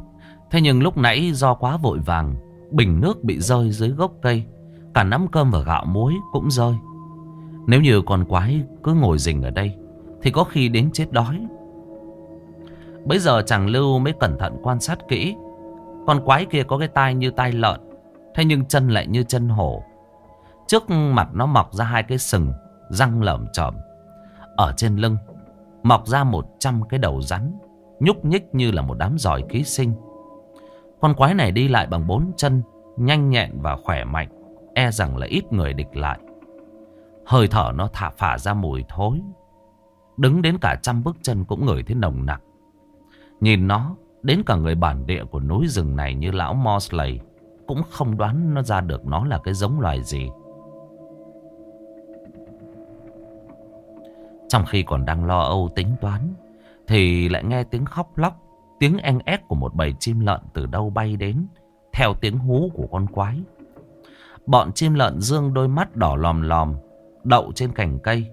Thế nhưng lúc nãy do quá vội vàng, bình nước bị rơi dưới gốc cây. Cả nắm cơm và gạo muối cũng rơi. Nếu như con quái cứ ngồi rình ở đây, thì có khi đến chết đói. Bây giờ chàng Lưu mới cẩn thận quan sát kỹ. Con quái kia có cái tai như tai lợn, thế nhưng chân lại như chân hổ. Trước mặt nó mọc ra hai cái sừng, răng lởm chởm. Ở trên lưng, mọc ra một trăm cái đầu rắn nhúc nhích như là một đám giỏi ký sinh. Con quái này đi lại bằng bốn chân, nhanh nhẹn và khỏe mạnh, e rằng là ít người địch lại. Hơi thở nó thả phả ra mùi thối, đứng đến cả trăm bước chân cũng ngửi thấy nồng nặc. Nhìn nó, đến cả người bản địa của núi rừng này như lão Mosley cũng không đoán nó ra được nó là cái giống loài gì. Trong khi còn đang lo âu tính toán thì lại nghe tiếng khóc lóc, tiếng en ép của một bầy chim lợn từ đâu bay đến, theo tiếng hú của con quái. Bọn chim lợn dương đôi mắt đỏ lòm lòm, đậu trên cành cây.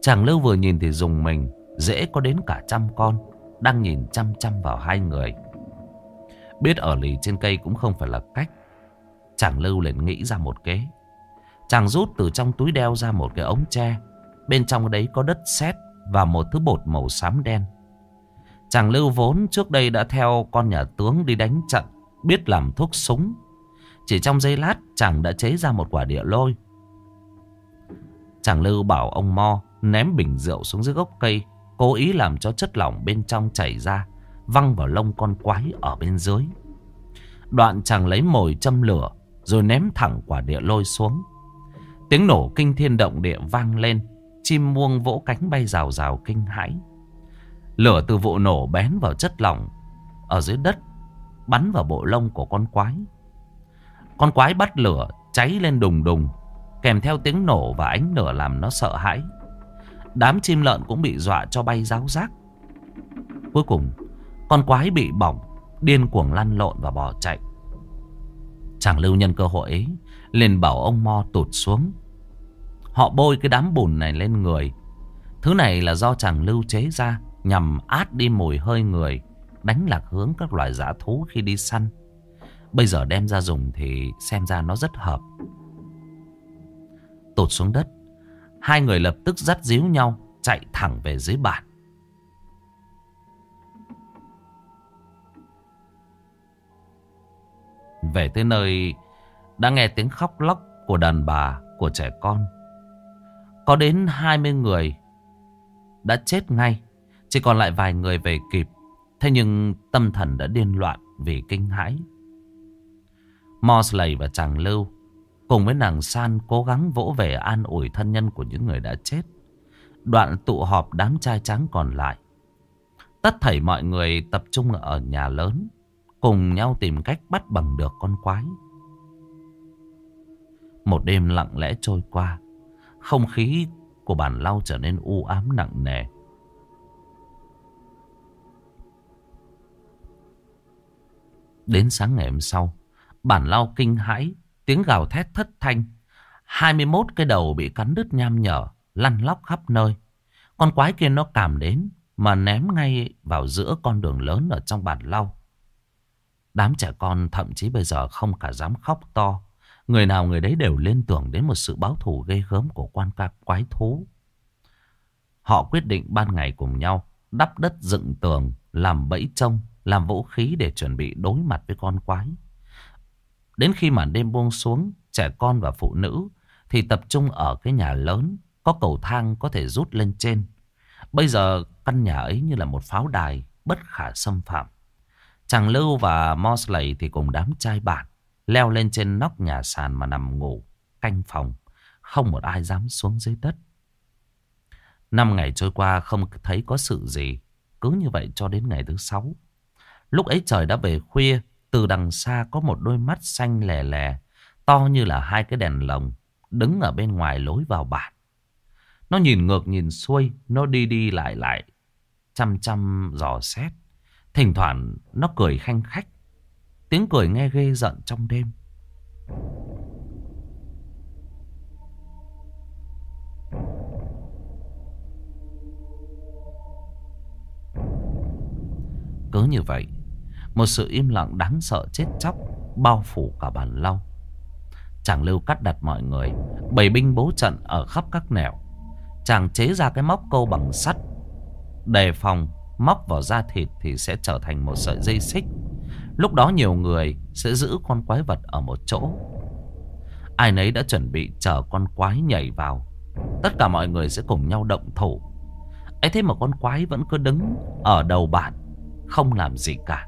Chàng Lưu vừa nhìn thì dùng mình, dễ có đến cả trăm con, đang nhìn chăm chăm vào hai người. Biết ở lì trên cây cũng không phải là cách. Chàng Lưu liền nghĩ ra một kế. Chàng rút từ trong túi đeo ra một cái ống tre. Bên trong đấy có đất sét và một thứ bột màu xám đen. Chàng Lưu vốn trước đây đã theo con nhà tướng đi đánh trận, biết làm thuốc súng. Chỉ trong giây lát chàng đã chế ra một quả địa lôi. Chàng Lưu bảo ông Mo ném bình rượu xuống dưới gốc cây, cố ý làm cho chất lỏng bên trong chảy ra, văng vào lông con quái ở bên dưới. Đoạn chàng lấy mồi châm lửa, rồi ném thẳng quả địa lôi xuống. Tiếng nổ kinh thiên động địa vang lên, Chim muông vỗ cánh bay rào rào kinh hãi. Lửa từ vụ nổ bén vào chất lỏng ở dưới đất, bắn vào bộ lông của con quái. Con quái bắt lửa, cháy lên đùng đùng, kèm theo tiếng nổ và ánh lửa làm nó sợ hãi. Đám chim lợn cũng bị dọa cho bay ráo rác. Cuối cùng, con quái bị bỏng, điên cuồng lăn lộn và bỏ chạy. Chàng lưu nhân cơ hội ấy, liền bảo ông Mo tụt xuống. Họ bôi cái đám bùn này lên người. Thứ này là do chàng lưu chế ra nhằm át đi mùi hơi người, đánh lạc hướng các loài giả thú khi đi săn. Bây giờ đem ra dùng thì xem ra nó rất hợp. Tụt xuống đất, hai người lập tức dắt díu nhau chạy thẳng về dưới bản. Về tới nơi đã nghe tiếng khóc lóc của đàn bà, của trẻ con. Có đến 20 người đã chết ngay. Chỉ còn lại vài người về kịp. Thế nhưng tâm thần đã điên loạn vì kinh hãi. Mosley và chàng Lưu cùng với nàng San cố gắng vỗ về an ủi thân nhân của những người đã chết. Đoạn tụ họp đám trai trắng còn lại. Tất thảy mọi người tập trung ở nhà lớn. Cùng nhau tìm cách bắt bằng được con quái. Một đêm lặng lẽ trôi qua. Không khí của bản lau trở nên u ám nặng nề. Đến sáng ngày hôm sau, bản lao kinh hãi, tiếng gào thét thất thanh. 21 cái đầu bị cắn đứt nham nhở, lăn lóc khắp nơi. Con quái kia nó cảm đến mà ném ngay vào giữa con đường lớn ở trong bản lau. Đám trẻ con thậm chí bây giờ không cả dám khóc to Người nào người đấy đều liên tưởng đến một sự báo thù ghê gớm của quan ca quái thú. Họ quyết định ban ngày cùng nhau đắp đất dựng tường, làm bẫy trông, làm vũ khí để chuẩn bị đối mặt với con quái. Đến khi màn đêm buông xuống, trẻ con và phụ nữ thì tập trung ở cái nhà lớn, có cầu thang có thể rút lên trên. Bây giờ căn nhà ấy như là một pháo đài bất khả xâm phạm. Chàng Lưu và Mosley thì cùng đám trai bạn Leo lên trên nóc nhà sàn mà nằm ngủ, canh phòng. Không một ai dám xuống dưới đất. Năm ngày trôi qua không thấy có sự gì. Cứ như vậy cho đến ngày thứ sáu. Lúc ấy trời đã về khuya. Từ đằng xa có một đôi mắt xanh lè lè. To như là hai cái đèn lồng. Đứng ở bên ngoài lối vào bản. Nó nhìn ngược nhìn xuôi, nó đi đi lại lại, chăm chăm dò xét. Thỉnh thoảng nó cười khanh khách, tiếng cười nghe ghê giận trong đêm. Cứ như vậy, một sự im lặng đáng sợ chết chóc bao phủ cả bản lau. Chàng lưu cắt đặt mọi người, bầy binh bố trận ở khắp các nẻo. Chàng chế ra cái móc câu bằng sắt, đề phòng móc vào da thịt thì sẽ trở thành một sợi dây xích. Lúc đó nhiều người sẽ giữ con quái vật ở một chỗ. Ai nấy đã chuẩn bị chờ con quái nhảy vào. Tất cả mọi người sẽ cùng nhau động thủ. ấy thế mà con quái vẫn cứ đứng ở đầu bản, không làm gì cả.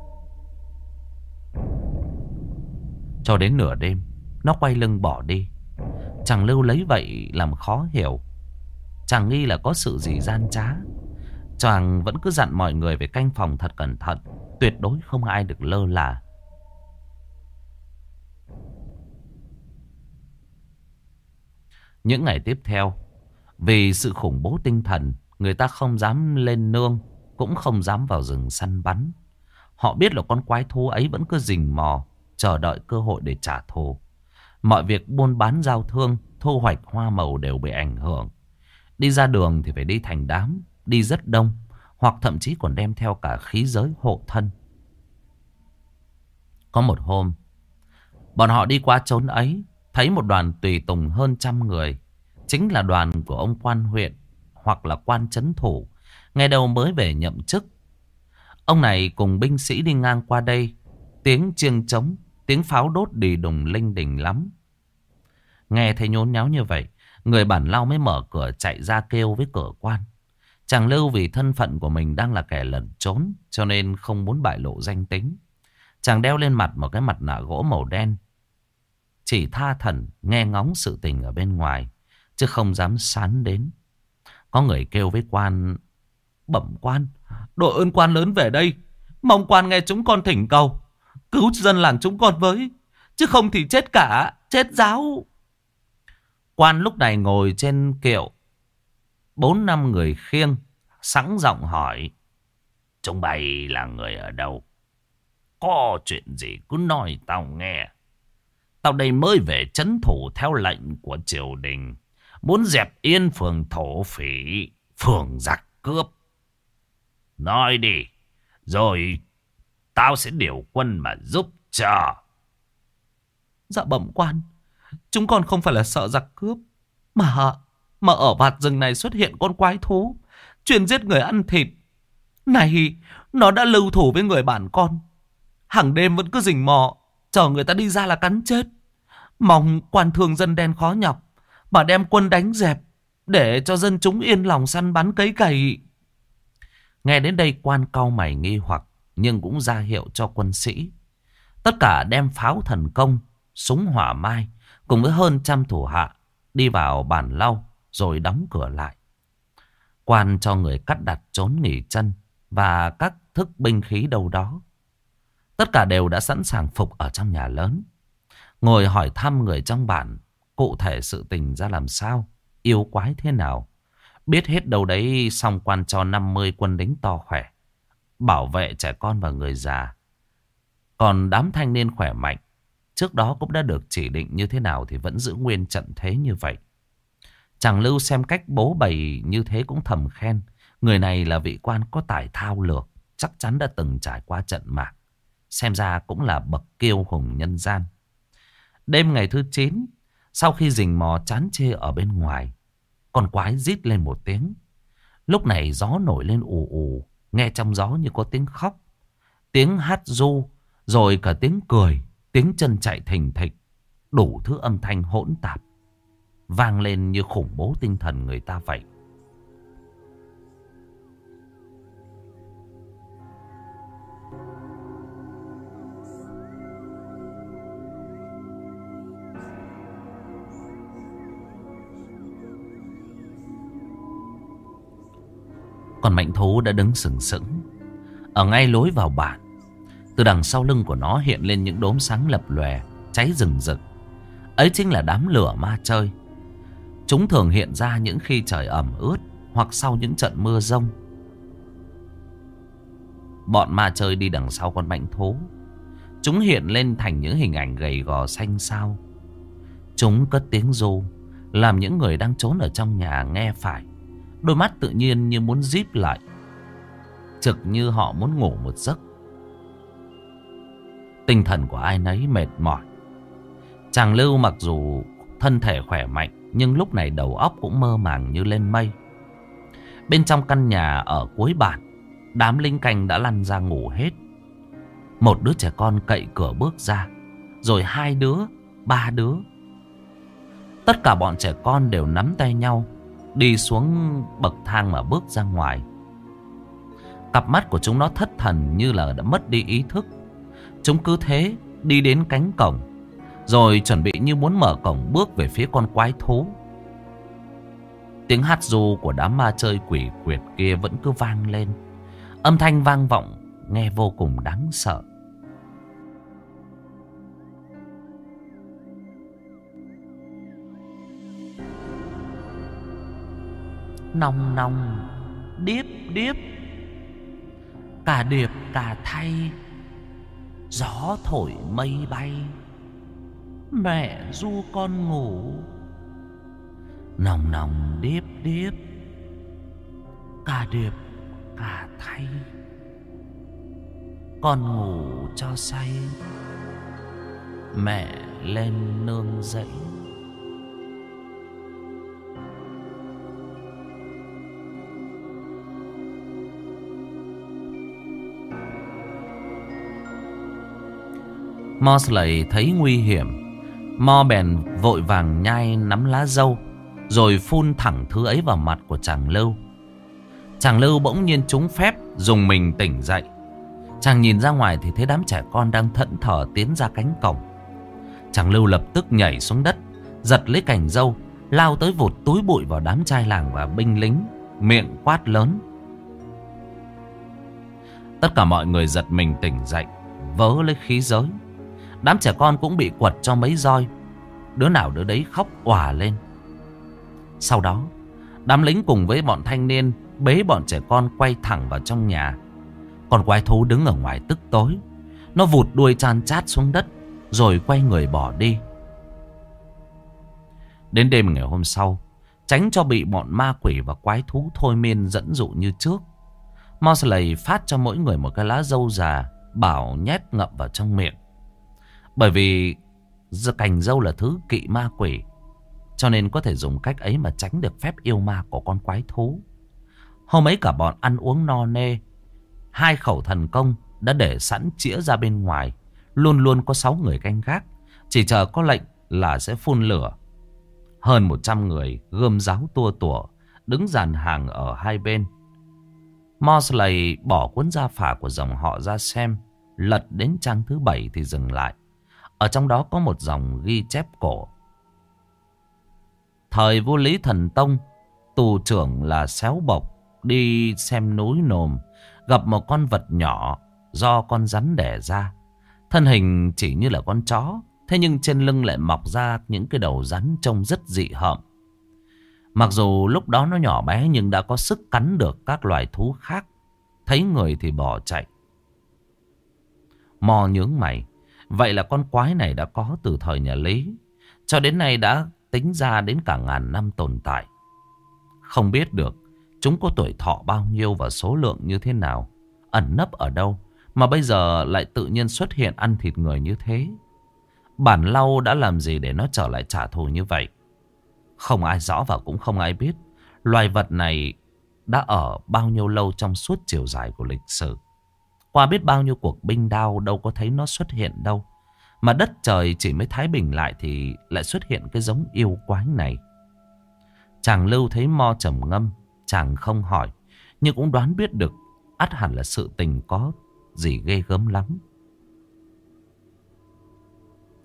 Cho đến nửa đêm, Nó quay lưng bỏ đi. Chàng Lưu lấy vậy làm khó hiểu. Chàng nghi là có sự gì gian trá. Chàng vẫn cứ dặn mọi người về canh phòng thật cẩn thận, Tuyệt đối không ai được lơ là. Những ngày tiếp theo, Vì sự khủng bố tinh thần, Người ta không dám lên nương, Cũng không dám vào rừng săn bắn. Họ biết là con quái thú ấy vẫn cứ rình mò chờ đợi cơ hội để trả thù. Mọi việc buôn bán giao thương, thu hoạch hoa màu đều bị ảnh hưởng. Đi ra đường thì phải đi thành đám, đi rất đông, hoặc thậm chí còn đem theo cả khí giới hộ thân. Có một hôm, bọn họ đi qua trốn ấy, thấy một đoàn tùy tùng hơn trăm người. Chính là đoàn của ông quan huyện hoặc là quan chấn thủ, ngày đầu mới về nhậm chức. Ông này cùng binh sĩ đi ngang qua đây, tiếng chiêng trống Tiếng pháo đốt đi đùng linh đình lắm. Nghe thấy nhốn nháo như vậy, người bản lao mới mở cửa chạy ra kêu với cửa quan. Chàng Lưu vì thân phận của mình đang là kẻ lẩn trốn, cho nên không muốn bại lộ danh tính. Chàng đeo lên mặt một cái mặt nạ gỗ màu đen. Chỉ tha thần nghe ngóng sự tình ở bên ngoài, chứ không dám sán đến. Có người kêu với quan, bẩm quan, đội ơn quan lớn về đây, mong quan nghe chúng con thỉnh cầu. Cứu dân làng chúng con với. Chứ không thì chết cả. Chết giáo. Quan lúc này ngồi trên kiệu. Bốn năm người khiêng. Sẵn giọng hỏi. Chúng bay là người ở đâu? Có chuyện gì cứ nói tao nghe. Tao đây mới về chấn thủ theo lệnh của triều đình. Muốn dẹp yên phường thổ phỉ. Phường giặc cướp. Nói đi. Rồi Tao sẽ điều quân mà giúp cho. Dạ bẩm quan. Chúng con không phải là sợ giặc cướp. Mà mà ở vạt rừng này xuất hiện con quái thú. Chuyên giết người ăn thịt. Này, nó đã lưu thủ với người bản con. Hàng đêm vẫn cứ rình mò. Chờ người ta đi ra là cắn chết. Mong quan thương dân đen khó nhọc. Mà đem quân đánh dẹp. Để cho dân chúng yên lòng săn bắn cấy cày. Nghe đến đây quan cao mày nghi hoặc nhưng cũng ra hiệu cho quân sĩ. Tất cả đem pháo thần công, súng hỏa mai cùng với hơn trăm thủ hạ đi vào bàn lau rồi đóng cửa lại. Quan cho người cắt đặt trốn nghỉ chân và các thức binh khí đâu đó. Tất cả đều đã sẵn sàng phục ở trong nhà lớn. Ngồi hỏi thăm người trong bản cụ thể sự tình ra làm sao, yêu quái thế nào. Biết hết đâu đấy xong quan cho 50 quân lính to khỏe bảo vệ trẻ con và người già. Còn đám thanh niên khỏe mạnh, trước đó cũng đã được chỉ định như thế nào thì vẫn giữ nguyên trận thế như vậy. Chàng Lưu xem cách bố bày như thế cũng thầm khen. Người này là vị quan có tài thao lược, chắc chắn đã từng trải qua trận mạc. Xem ra cũng là bậc kiêu hùng nhân gian. Đêm ngày thứ 9, sau khi rình mò chán chê ở bên ngoài, con quái rít lên một tiếng. Lúc này gió nổi lên ù ù, Nghe trong gió như có tiếng khóc, Tiếng hát ru, Rồi cả tiếng cười, Tiếng chân chạy thình thịch, Đủ thứ âm thanh hỗn tạp, Vang lên như khủng bố tinh thần người ta vậy. Còn mạnh thú đã đứng sừng sững Ở ngay lối vào bản Từ đằng sau lưng của nó hiện lên những đốm sáng lập lòe Cháy rừng rực Ấy chính là đám lửa ma chơi Chúng thường hiện ra những khi trời ẩm ướt hoặc sau những trận mưa rông. Bọn ma chơi đi đằng sau con mạnh thú. Chúng hiện lên thành những hình ảnh gầy gò xanh xao. Chúng cất tiếng ru, làm những người đang trốn ở trong nhà nghe phải. Đôi mắt tự nhiên như muốn díp lại. Trực như họ muốn ngủ một giấc. Tinh thần của ai nấy mệt mỏi. Chàng Lưu mặc dù thân thể khỏe mạnh, nhưng lúc này đầu óc cũng mơ màng như lên mây. Bên trong căn nhà ở cuối bản, đám linh canh đã lăn ra ngủ hết. Một đứa trẻ con cậy cửa bước ra, rồi hai đứa, ba đứa. Tất cả bọn trẻ con đều nắm tay nhau, đi xuống bậc thang mà bước ra ngoài. Cặp mắt của chúng nó thất thần như là đã mất đi ý thức. Chúng cứ thế đi đến cánh cổng, rồi chuẩn bị như muốn mở cổng bước về phía con quái thú. Tiếng hát ru của đám ma chơi quỷ quyệt kia vẫn cứ vang lên. Âm thanh vang vọng nghe vô cùng đáng sợ. Nòng nòng, điếp điếp, cả điệp cả thay, gió thổi mây bay, mẹ du con ngủ. Nòng nòng điếp điếp. Cả điệp cả thay. Con ngủ cho say. Mẹ lên nương dậy. Mosley thấy nguy hiểm. Mo bèn vội vàng nhai nắm lá dâu rồi phun thẳng thứ ấy vào mặt của chàng Lưu. Chàng Lưu bỗng nhiên trúng phép, Dùng mình tỉnh dậy. Chàng nhìn ra ngoài thì thấy đám trẻ con đang thẫn thờ tiến ra cánh cổng. Chàng Lưu lập tức nhảy xuống đất, Giật lấy cành dâu Lao tới vụt túi bụi vào đám trai làng và binh lính, Miệng quát lớn. Tất cả mọi người giật mình tỉnh dậy, Vớ lấy khí giới. Đám trẻ con cũng bị quật cho mấy roi Đứa nào đứa đấy khóc òa lên sau đó, đám lính cùng với bọn thanh niên bế bọn trẻ con quay thẳng vào trong nhà. Còn quái thú đứng ở ngoài tức tối. Nó vụt đuôi chan chát xuống đất rồi quay người bỏ đi. Đến đêm ngày hôm sau, tránh cho bị bọn ma quỷ và quái thú thôi miên dẫn dụ như trước. Mosley phát cho mỗi người một cái lá dâu già, bảo nhét ngậm vào trong miệng. Bởi vì cành dâu là thứ kỵ ma quỷ, cho nên có thể dùng cách ấy mà tránh được phép yêu ma của con quái thú. Hôm ấy cả bọn ăn uống no nê. Hai khẩu thần công đã để sẵn chĩa ra bên ngoài. Luôn luôn có sáu người canh gác. Chỉ chờ có lệnh là sẽ phun lửa. Hơn một trăm người gươm giáo tua tủa đứng dàn hàng ở hai bên. Mosley bỏ cuốn gia phả của dòng họ ra xem. Lật đến trang thứ bảy thì dừng lại. Ở trong đó có một dòng ghi chép cổ Thời vua Lý Thần Tông, tù trưởng là Xéo Bộc đi xem núi nồm, gặp một con vật nhỏ do con rắn đẻ ra. Thân hình chỉ như là con chó, thế nhưng trên lưng lại mọc ra những cái đầu rắn trông rất dị hợm. Mặc dù lúc đó nó nhỏ bé nhưng đã có sức cắn được các loài thú khác. Thấy người thì bỏ chạy. Mò nhướng mày. Vậy là con quái này đã có từ thời nhà Lý. Cho đến nay đã tính ra đến cả ngàn năm tồn tại. Không biết được chúng có tuổi thọ bao nhiêu và số lượng như thế nào, ẩn nấp ở đâu mà bây giờ lại tự nhiên xuất hiện ăn thịt người như thế. Bản lau đã làm gì để nó trở lại trả thù như vậy? Không ai rõ và cũng không ai biết loài vật này đã ở bao nhiêu lâu trong suốt chiều dài của lịch sử. Qua biết bao nhiêu cuộc binh đao đâu có thấy nó xuất hiện đâu. Mà đất trời chỉ mới thái bình lại thì lại xuất hiện cái giống yêu quái này. Chàng lưu thấy mo trầm ngâm, chàng không hỏi, nhưng cũng đoán biết được ắt hẳn là sự tình có gì ghê gớm lắm.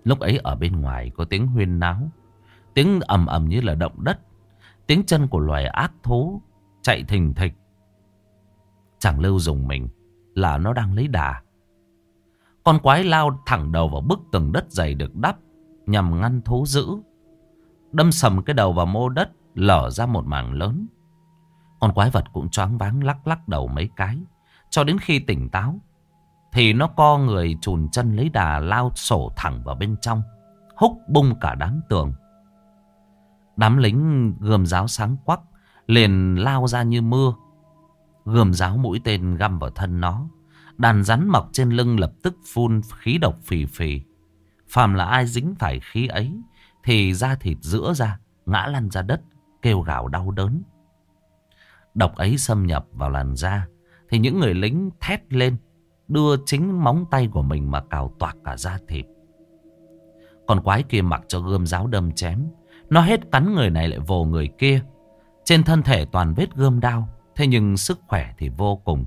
Lúc ấy ở bên ngoài có tiếng huyên náo, tiếng ầm ầm như là động đất, tiếng chân của loài ác thú chạy thình thịch. Chàng lưu dùng mình là nó đang lấy đà. Con quái lao thẳng đầu vào bức tường đất dày được đắp, nhằm ngăn thú dữ. Đâm sầm cái đầu vào mô đất, Lở ra một mảng lớn Con quái vật cũng choáng váng lắc lắc đầu mấy cái, Cho đến khi tỉnh táo, Thì nó co người chùn chân lấy đà lao sổ thẳng vào bên trong, Húc bung cả đám tường Đám lính gươm giáo sáng quắc liền lao ra như mưa. Gươm giáo mũi tên găm vào thân nó. Đàn rắn mọc trên lưng lập tức phun khí độc phì phì. Phàm là ai dính phải khí ấy thì da thịt giữa ra, ngã lăn ra đất, kêu gào đau đớn. Độc ấy xâm nhập vào làn da thì những người lính thét lên, đưa chính móng tay của mình mà cào toạc cả da thịt. Còn quái kia mặc cho gươm giáo đâm chém, nó hết cắn người này lại vồ người kia. Trên thân thể toàn vết gươm đao. Thế nhưng sức khỏe thì vô cùng.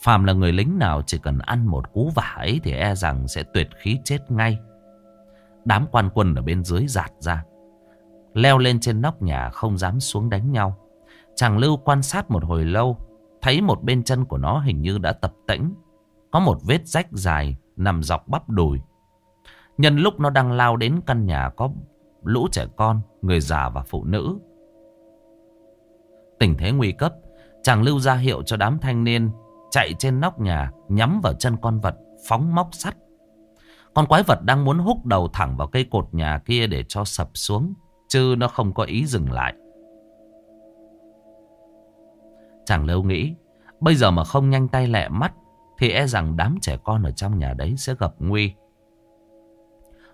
Phàm là người lính nào chỉ cần ăn một cú vả ấy thì e rằng sẽ tuyệt khí chết ngay. Đám quan quân ở bên dưới giạt ra. Leo lên trên nóc nhà không dám xuống đánh nhau. Chàng Lưu quan sát một hồi lâu. Thấy một bên chân của nó hình như đã tập tĩnh. Có một vết rách dài nằm dọc bắp đùi. Nhân lúc nó đang lao đến căn nhà có lũ trẻ con, người già và phụ nữ. Tình thế nguy cấp, chàng lưu ra hiệu cho đám thanh niên chạy trên nóc nhà, nhắm vào chân con vật, phóng móc sắt. Con quái vật đang muốn húc đầu thẳng vào cây cột nhà kia để cho sập xuống, chứ nó không có ý dừng lại. Chàng lưu nghĩ, bây giờ mà không nhanh tay lẹ mắt, thì e rằng đám trẻ con ở trong nhà đấy sẽ gặp nguy.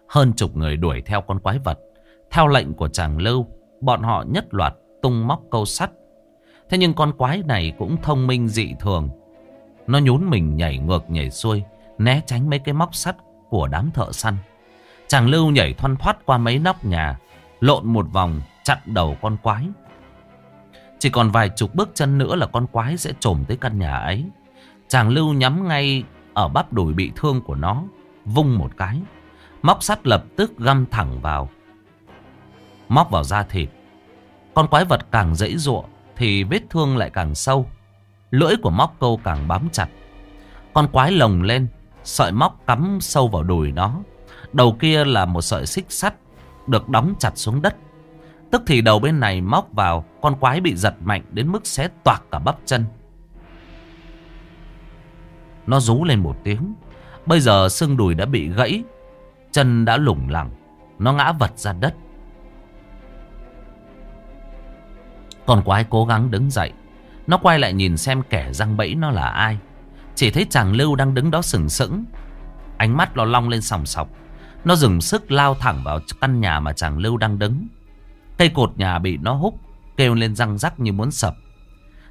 Hơn chục người đuổi theo con quái vật. Theo lệnh của chàng Lưu, bọn họ nhất loạt tung móc câu sắt. Thế nhưng con quái này cũng thông minh dị thường. Nó nhún mình nhảy ngược nhảy xuôi, né tránh mấy cái móc sắt của đám thợ săn. Chàng Lưu nhảy thoăn thoát qua mấy nóc nhà, lộn một vòng chặn đầu con quái. Chỉ còn vài chục bước chân nữa là con quái sẽ trồm tới căn nhà ấy. Chàng Lưu nhắm ngay ở bắp đùi bị thương của nó, vung một cái. Móc sắt lập tức găm thẳng vào Móc vào da thịt Con quái vật càng dễ ruộng thì vết thương lại càng sâu, Lưỡi của móc câu càng bám chặt. Con quái lồng lên, Sợi móc cắm sâu vào đùi nó. Đầu kia là một sợi xích sắt Được đóng chặt xuống đất. Tức thì đầu bên này móc vào, Con quái bị giật mạnh đến mức xé toạc cả bắp chân. Nó rú lên một tiếng. Bây giờ xương đùi đã bị gãy, Chân đã lủng lẳng. Nó ngã vật ra đất. Còn quái cố gắng đứng dậy? Nó quay lại nhìn xem kẻ răng bẫy nó là ai. Chỉ thấy chàng Lưu đang đứng đó sừng sững. Ánh mắt nó long lên sòng sọc. Nó dừng sức lao thẳng vào căn nhà mà chàng Lưu đang đứng. Cây cột nhà bị nó húc Kêu lên răng rắc như muốn sập.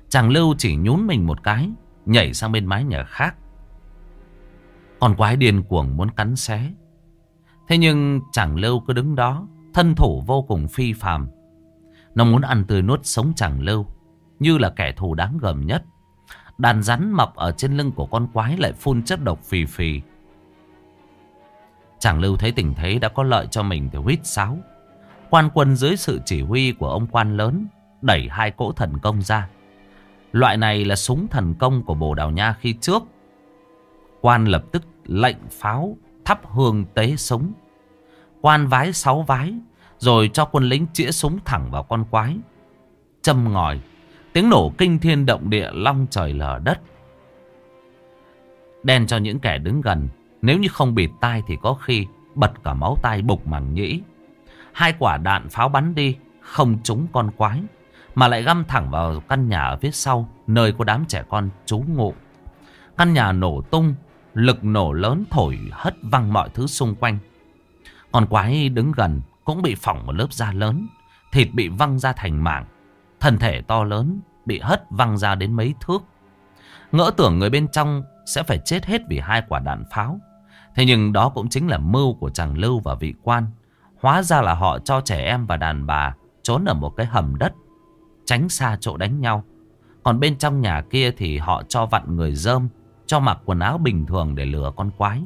Chàng Lưu chỉ nhún mình một cái, Nhảy sang bên mái nhà khác. Còn quái điên cuồng muốn cắn xé. Thế nhưng chàng Lưu cứ đứng đó, Thân thủ vô cùng phi phàm. Nó muốn ăn tươi nuốt sống chàng Lưu Như là kẻ thù đáng gầm nhất. Đàn rắn mọc ở trên lưng của con quái Lại phun chất độc phì phì. Chàng Lưu thấy tình thế đã có lợi cho mình thì huýt sáo. Quan quân dưới sự chỉ huy của ông quan lớn Đẩy hai cỗ thần công ra. Loại này là súng thần công của Bồ Đào Nha khi trước. Quan lập tức lệnh pháo thắp hương tế súng. Quan vái sáu vái, rồi cho quân lính chĩa súng thẳng vào con quái. Châm ngòi, tiếng nổ kinh thiên động địa long trời lở đất. Đen cho những kẻ đứng gần, nếu như không bịt tai thì có khi bật cả máu tai bục màng nhĩ. Hai quả đạn pháo bắn đi, không trúng con quái, mà lại găm thẳng vào căn nhà ở phía sau, nơi có đám trẻ con trú ngụ. Căn nhà nổ tung, Lực nổ lớn thổi hất văng mọi thứ xung quanh. con quái đứng gần cũng bị phỏng một lớp da lớn. Thịt bị văng ra thành mảng. Thân thể to lớn bị hất văng ra đến mấy thước. Ngỡ tưởng người bên trong sẽ phải chết hết vì hai quả đạn pháo. Thế nhưng đó cũng chính là mưu của chàng Lưu và vị quan. Hóa ra là họ cho trẻ em và đàn bà trốn ở một cái hầm đất. Tránh xa chỗ đánh nhau. Còn bên trong nhà kia thì họ cho vặn người dơm, cho mặc quần áo bình thường để lừa con quái.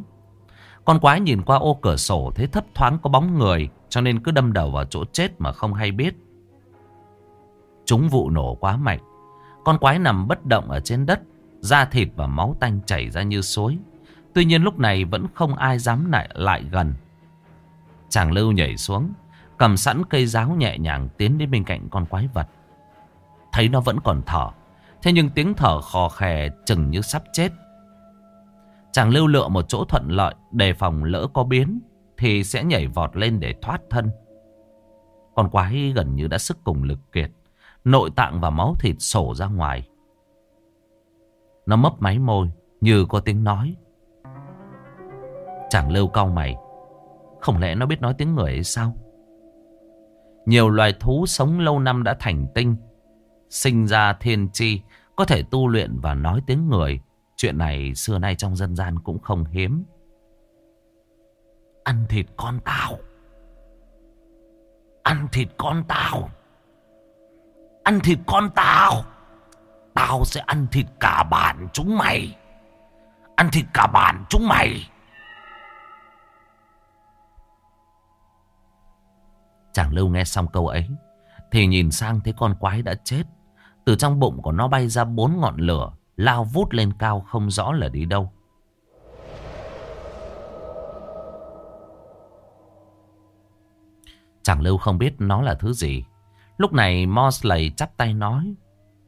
Con quái nhìn qua ô cửa sổ thấy thấp thoáng có bóng người cho nên cứ đâm đầu vào chỗ chết mà không hay biết. Chúng vụ nổ quá mạnh. Con quái nằm bất động ở trên đất, da thịt và máu tanh chảy ra như suối. Tuy nhiên lúc này vẫn không ai dám lại, lại gần. Chàng Lưu nhảy xuống, Cầm sẵn cây giáo nhẹ nhàng tiến đến bên cạnh con quái vật. Thấy nó vẫn còn thở. Thế nhưng tiếng thở khò khè chừng như sắp chết. Chàng lưu lựa một chỗ thuận lợi đề phòng lỡ có biến, thì sẽ nhảy vọt lên để thoát thân. Con quái gần như đã sức cùng lực kiệt. Nội tạng và máu thịt sổ ra ngoài. Nó mấp máy môi, như có tiếng nói. Chàng lưu cau mày. Không lẽ nó biết nói tiếng người hay sao? Nhiều loài thú sống lâu năm đã thành tinh. Sinh ra thiên chi. Có thể tu luyện và nói tiếng người. Chuyện này xưa nay trong dân gian cũng không hiếm. Ăn thịt con tao. Ăn thịt con tao. Ăn thịt con tao. Tao sẽ ăn thịt cả bản chúng mày. Ăn thịt cả bản chúng mày. Chàng lưu nghe xong câu ấy. Thì nhìn sang thấy con quái đã chết. Từ trong bụng của nó bay ra bốn ngọn lửa. Lao vút lên cao không rõ là đi đâu. Chẳng lưu không biết nó là thứ gì. Lúc này Mosley chắp tay nói.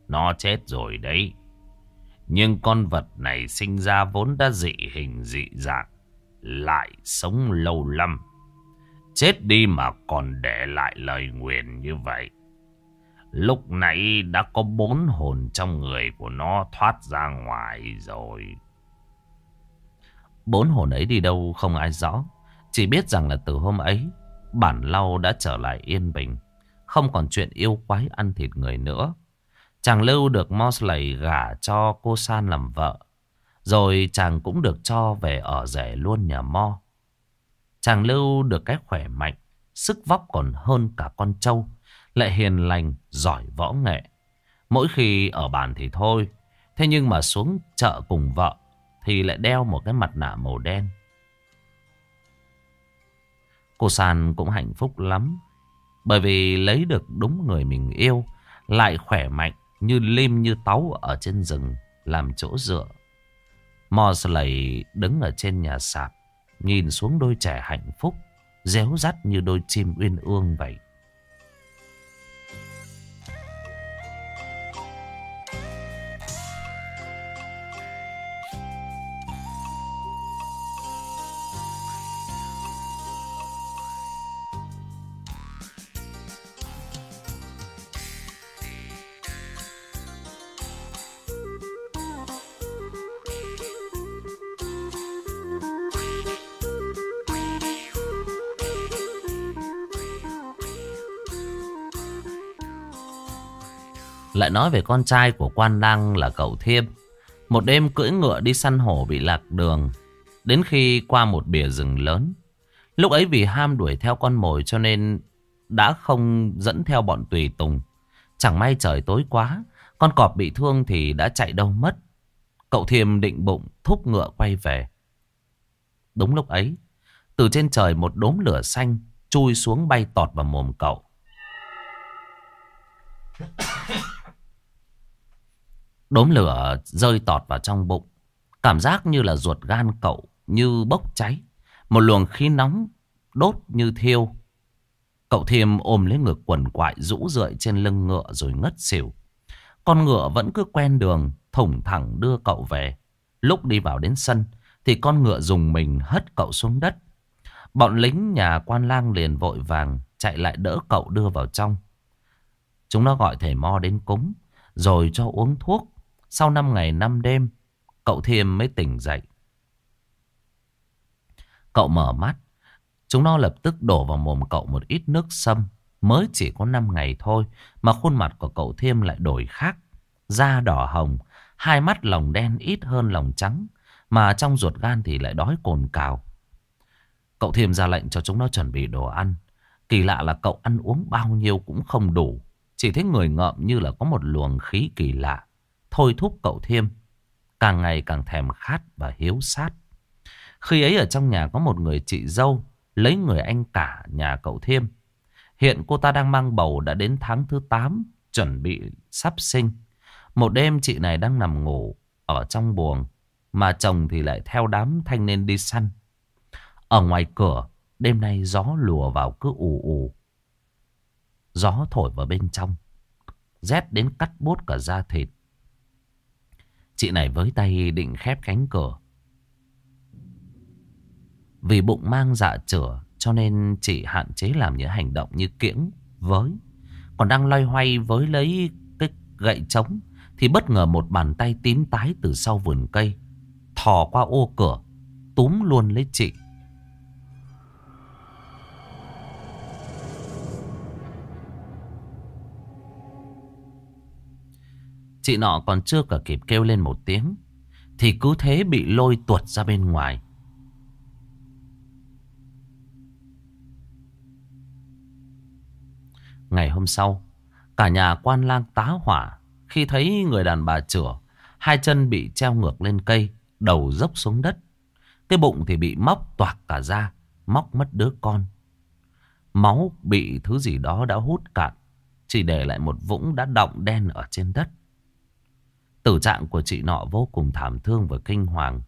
Nó chết rồi đấy. Nhưng con vật này sinh ra vốn đã dị hình dị dạng. Lại sống lâu lắm. Chết đi mà còn để lại lời nguyền như vậy. Lúc nãy đã có bốn hồn trong người của nó thoát ra ngoài rồi. Bốn hồn ấy đi đâu không ai rõ. Chỉ biết rằng là từ hôm ấy, bản lau đã trở lại yên bình. Không còn chuyện yêu quái ăn thịt người nữa. Chàng Lưu được Mosley gả cho cô San làm vợ. Rồi chàng cũng được cho về ở rể luôn nhà Mo. Chàng Lưu được cái khỏe mạnh, sức vóc còn hơn cả con trâu, lại hiền lành, giỏi võ nghệ. Mỗi khi ở bàn thì thôi, thế nhưng mà xuống chợ cùng vợ thì lại đeo một cái mặt nạ màu đen. Cô sàn cũng hạnh phúc lắm, bởi vì lấy được đúng người mình yêu, lại khỏe mạnh như lim như táu ở trên rừng làm chỗ dựa. Mosley đứng ở trên nhà sạp, nhìn xuống đôi trẻ hạnh phúc, réo rắt như đôi chim uyên ương vậy. Nói về con trai của quan đăng là cậu Thiêm. Một đêm cưỡi ngựa đi săn hổ bị lạc đường. Đến khi qua một bìa rừng lớn. Lúc ấy vì ham đuổi theo con mồi cho nên đã không dẫn theo bọn tùy tùng. Chẳng may trời tối quá. Con cọp bị thương thì đã chạy đâu mất. Cậu Thiêm định bụng thúc ngựa quay về. Đúng lúc ấy, từ trên trời một đốm lửa xanh chui xuống bay tọt vào mồm cậu. Đốm lửa rơi tọt vào trong bụng. Cảm giác như là ruột gan cậu như bốc cháy. Một luồng khí nóng đốt như thiêu. Cậu thiêm ôm lấy ngực quần quại rũ rượi trên lưng ngựa rồi ngất xỉu. Con ngựa vẫn cứ quen đường, thủng thẳng đưa cậu về. Lúc đi vào đến sân thì con ngựa dùng mình hất cậu xuống đất. Bọn lính nhà quan lang liền vội vàng chạy lại đỡ cậu đưa vào trong. Chúng nó gọi thầy Mo đến cúng rồi cho uống thuốc sau 5 ngày 5 đêm, cậu Thiêm mới tỉnh dậy. Cậu mở mắt, chúng nó lập tức đổ vào mồm cậu một ít nước sâm. Mới chỉ có 5 ngày thôi mà khuôn mặt của cậu Thiêm lại đổi khác. Da đỏ hồng, hai mắt lòng đen ít hơn lòng trắng. Mà trong ruột gan thì lại đói cồn cào. Cậu Thiêm ra lệnh cho chúng nó chuẩn bị đồ ăn. Kỳ lạ là cậu ăn uống bao nhiêu cũng không đủ. Chỉ thấy người ngợm như là có một luồng khí kỳ lạ thôi thúc cậu thêm. Càng ngày càng thèm khát và hiếu sát. Khi ấy ở trong nhà có một người chị dâu lấy người anh cả nhà cậu thêm. Hiện cô ta đang mang bầu đã đến tháng thứ 8, chuẩn bị sắp sinh. Một đêm chị này đang nằm ngủ ở trong buồng, mà chồng thì lại theo đám thanh niên đi săn. Ở ngoài cửa, đêm nay gió lùa vào cứ ù ù, Gió thổi vào bên trong. Rét đến cắt bút cả da thịt. Chị này với tay định khép cánh cửa. Vì bụng mang dạ chửa cho nên chị hạn chế làm những hành động như kiễng, với. Còn đang loay hoay với lấy cái gậy trống thì bất ngờ một bàn tay tím tái từ sau vườn cây thò qua ô cửa túm luôn lấy chị. Chị nọ còn chưa cả kịp kêu lên một tiếng, Thì cứ thế bị lôi tuột ra bên ngoài. Ngày hôm sau, Cả nhà quan lang tá hỏa, Khi thấy người đàn bà chửa, Hai chân bị treo ngược lên cây, Đầu dốc xuống đất. Cái bụng thì bị móc toạc cả ra Móc mất đứa con. Máu bị thứ gì đó đã hút cạn, Chỉ để lại một vũng đã động đen ở trên đất. Tử trạng của chị nọ vô cùng thảm thương và kinh hoàng.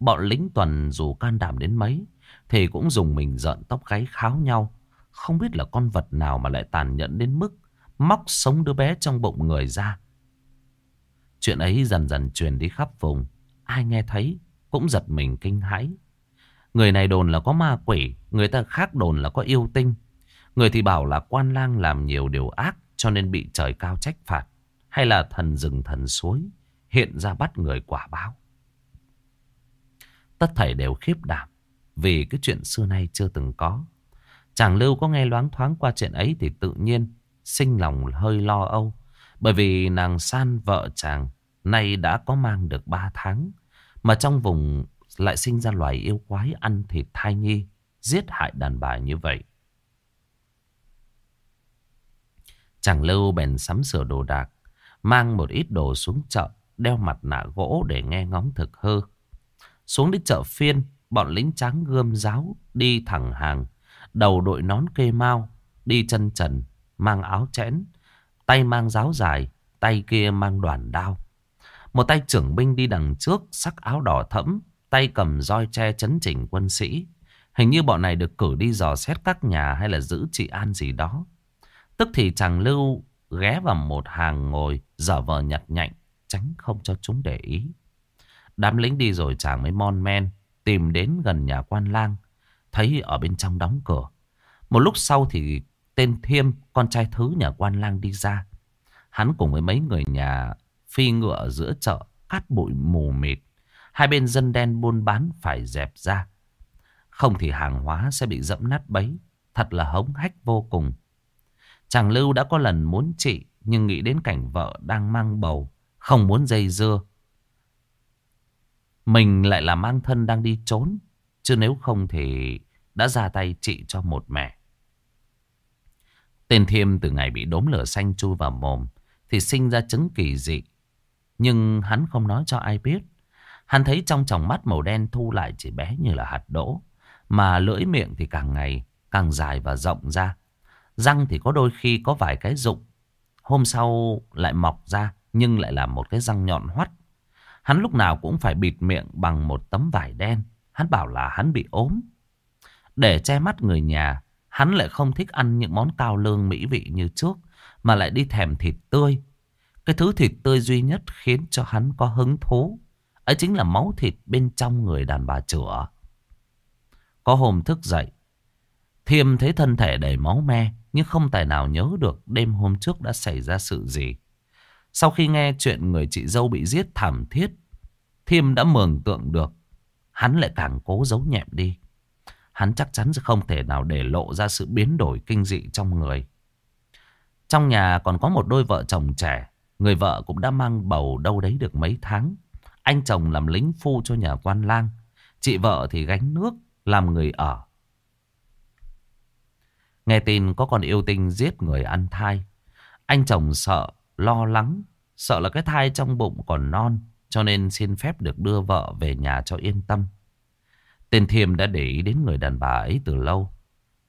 Bọn lính tuần dù can đảm đến mấy thì cũng dùng mình giận tóc gáy kháo nhau. Không biết là con vật nào mà lại tàn nhẫn đến mức móc sống đứa bé trong bụng người ra. Chuyện ấy dần dần truyền đi khắp vùng. Ai nghe thấy cũng giật mình kinh hãi. Người này đồn là có ma quỷ, người ta khác đồn là có yêu tinh. Người thì bảo là quan lang làm nhiều điều ác cho nên bị trời cao trách phạt. Hay là thần rừng thần suối hiện ra bắt người quả báo. Tất thảy đều khiếp đảm vì cái chuyện xưa nay chưa từng có. Chàng Lưu có nghe loáng thoáng qua chuyện ấy thì tự nhiên sinh lòng hơi lo âu. Bởi vì nàng san vợ chàng nay đã có mang được 3 tháng. Mà trong vùng lại sinh ra loài yêu quái ăn thịt thai nhi, giết hại đàn bà như vậy. Chàng Lưu bèn sắm sửa đồ đạc, mang một ít đồ xuống chợ đeo mặt nạ gỗ để nghe ngóng thực hư. Xuống đến chợ phiên, bọn lính trắng gươm giáo đi thẳng hàng, đầu đội nón kê mau, đi chân trần, mang áo chẽn, tay mang giáo dài, tay kia mang đoàn đao. Một tay trưởng binh đi đằng trước, sắc áo đỏ thẫm, tay cầm roi tre chấn chỉnh quân sĩ. Hình như bọn này được cử đi dò xét các nhà hay là giữ trị an gì đó. Tức thì chàng Lưu ghé vào một hàng ngồi, dở vờ nhặt nhạnh tránh không cho chúng để ý. Đám lính đi rồi chàng mới mon men, tìm đến gần nhà quan lang, thấy ở bên trong đóng cửa. Một lúc sau thì tên Thiêm, con trai thứ nhà quan lang đi ra. Hắn cùng với mấy người nhà phi ngựa giữa chợ, cát bụi mù mịt. Hai bên dân đen buôn bán phải dẹp ra. Không thì hàng hóa sẽ bị dẫm nát bấy. Thật là hống hách vô cùng. Chàng Lưu đã có lần muốn trị, nhưng nghĩ đến cảnh vợ đang mang bầu không muốn dây dưa. Mình lại là mang thân đang đi trốn. Chứ nếu không thì đã ra tay trị cho một mẹ. Tên Thiêm từ ngày bị đốm lửa xanh chui vào mồm thì sinh ra chứng kỳ dị. Nhưng hắn không nói cho ai biết. Hắn thấy trong tròng mắt màu đen thu lại chỉ bé như là hạt đỗ. Mà lưỡi miệng thì càng ngày càng dài và rộng ra. Răng thì có đôi khi có vài cái rụng. Hôm sau lại mọc ra nhưng lại là một cái răng nhọn hoắt. Hắn lúc nào cũng phải bịt miệng bằng một tấm vải đen. Hắn bảo là hắn bị ốm. Để che mắt người nhà, hắn lại không thích ăn những món cao lương mỹ vị như trước, mà lại đi thèm thịt tươi. Cái thứ thịt tươi duy nhất khiến cho hắn có hứng thú. Ấy chính là máu thịt bên trong người đàn bà chữa. Có hôm thức dậy, Thiêm thấy thân thể đầy máu me, nhưng không tài nào nhớ được đêm hôm trước đã xảy ra sự gì. Sau khi nghe chuyện người chị dâu bị giết thảm thiết, Thiêm đã mường tượng được. Hắn lại càng cố giấu nhẹm đi. Hắn chắc chắn sẽ không thể nào để lộ ra sự biến đổi kinh dị trong người. Trong nhà còn có một đôi vợ chồng trẻ. Người vợ cũng đã mang bầu đâu đấy được mấy tháng. Anh chồng làm lính phu cho nhà quan lang. Chị vợ thì gánh nước, làm người ở. Nghe tin có con yêu tinh giết người ăn thai. Anh chồng sợ lo lắng, sợ là cái thai trong bụng còn non, cho nên xin phép được đưa vợ về nhà cho yên tâm. Tên Thiêm đã để ý đến người đàn bà ấy từ lâu.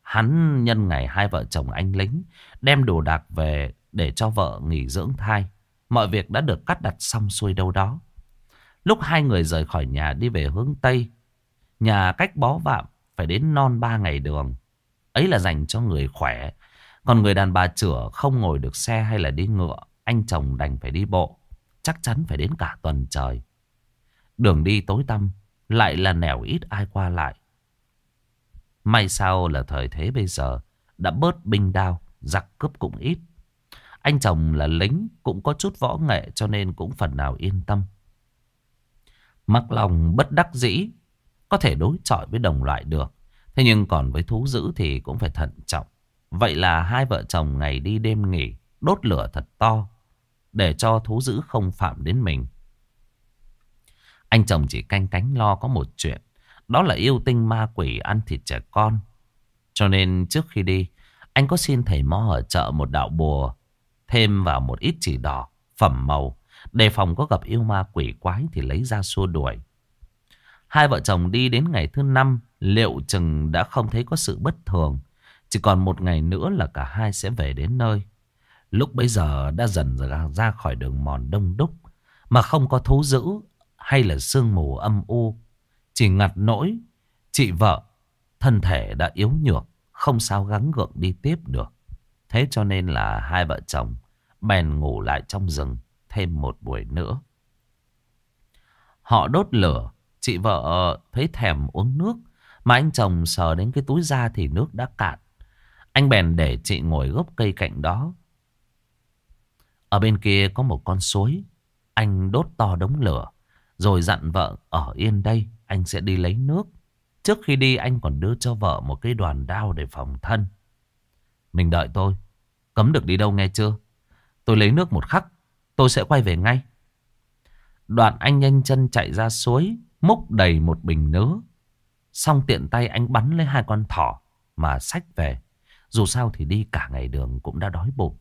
Hắn nhân ngày hai vợ chồng anh lính đem đồ đạc về để cho vợ nghỉ dưỡng thai. Mọi việc đã được cắt đặt xong xuôi đâu đó. Lúc hai người rời khỏi nhà đi về hướng Tây, nhà cách bó vạm phải đến non ba ngày đường. Ấy là dành cho người khỏe, Còn người đàn bà chửa không ngồi được xe hay là đi ngựa. Anh chồng đành phải đi bộ. Chắc chắn phải đến cả tuần trời. Đường đi tối tăm. Lại là nẻo ít ai qua lại. May sao là thời thế bây giờ. Đã bớt binh đao. Giặc cướp cũng ít. Anh chồng là lính. Cũng có chút võ nghệ cho nên cũng phần nào yên tâm. Mặc lòng bất đắc dĩ. Có thể đối chọi với đồng loại được. Thế nhưng còn với thú dữ thì cũng phải thận trọng. Vậy là hai vợ chồng ngày đi đêm nghỉ, đốt lửa thật to, để cho thú dữ không phạm đến mình. Anh chồng chỉ canh cánh lo có một chuyện, đó là yêu tinh ma quỷ ăn thịt trẻ con. Cho nên trước khi đi, anh có xin thầy mo ở chợ một đạo bùa, thêm vào một ít chỉ đỏ, phẩm màu, đề phòng có gặp yêu ma quỷ quái thì lấy ra xua đuổi. Hai vợ chồng đi đến ngày thứ năm, liệu chừng đã không thấy có sự bất thường. Chỉ còn một ngày nữa là cả hai sẽ về đến nơi. Lúc bấy giờ đã dần ra khỏi đường mòn đông đúc. Mà không có thú dữ hay là sương mù âm u. Chỉ ngặt nỗi, chị vợ, thân thể đã yếu nhược, không sao gắng gượng đi tiếp được. Thế cho nên là hai vợ chồng bèn ngủ lại trong rừng thêm một buổi nữa. Họ đốt lửa, chị vợ thấy thèm uống nước, mà anh chồng sờ đến cái túi da thì nước đã cạn. Anh bèn để chị ngồi gốc cây cạnh đó. Ở bên kia có một con suối. Anh đốt to đống lửa. Rồi dặn vợ, ở yên đây. Anh sẽ đi lấy nước. Trước khi đi, anh còn đưa cho vợ một cái đoàn đao để phòng thân. Mình đợi tôi. Cấm được đi đâu nghe chưa? Tôi lấy nước một khắc. Tôi sẽ quay về ngay. Đoạn anh nhanh chân chạy ra suối. Múc đầy một bình nứa. Xong tiện tay anh bắn lấy hai con thỏ. Mà sách về. Dù sao thì đi cả ngày đường cũng đã đói bụng.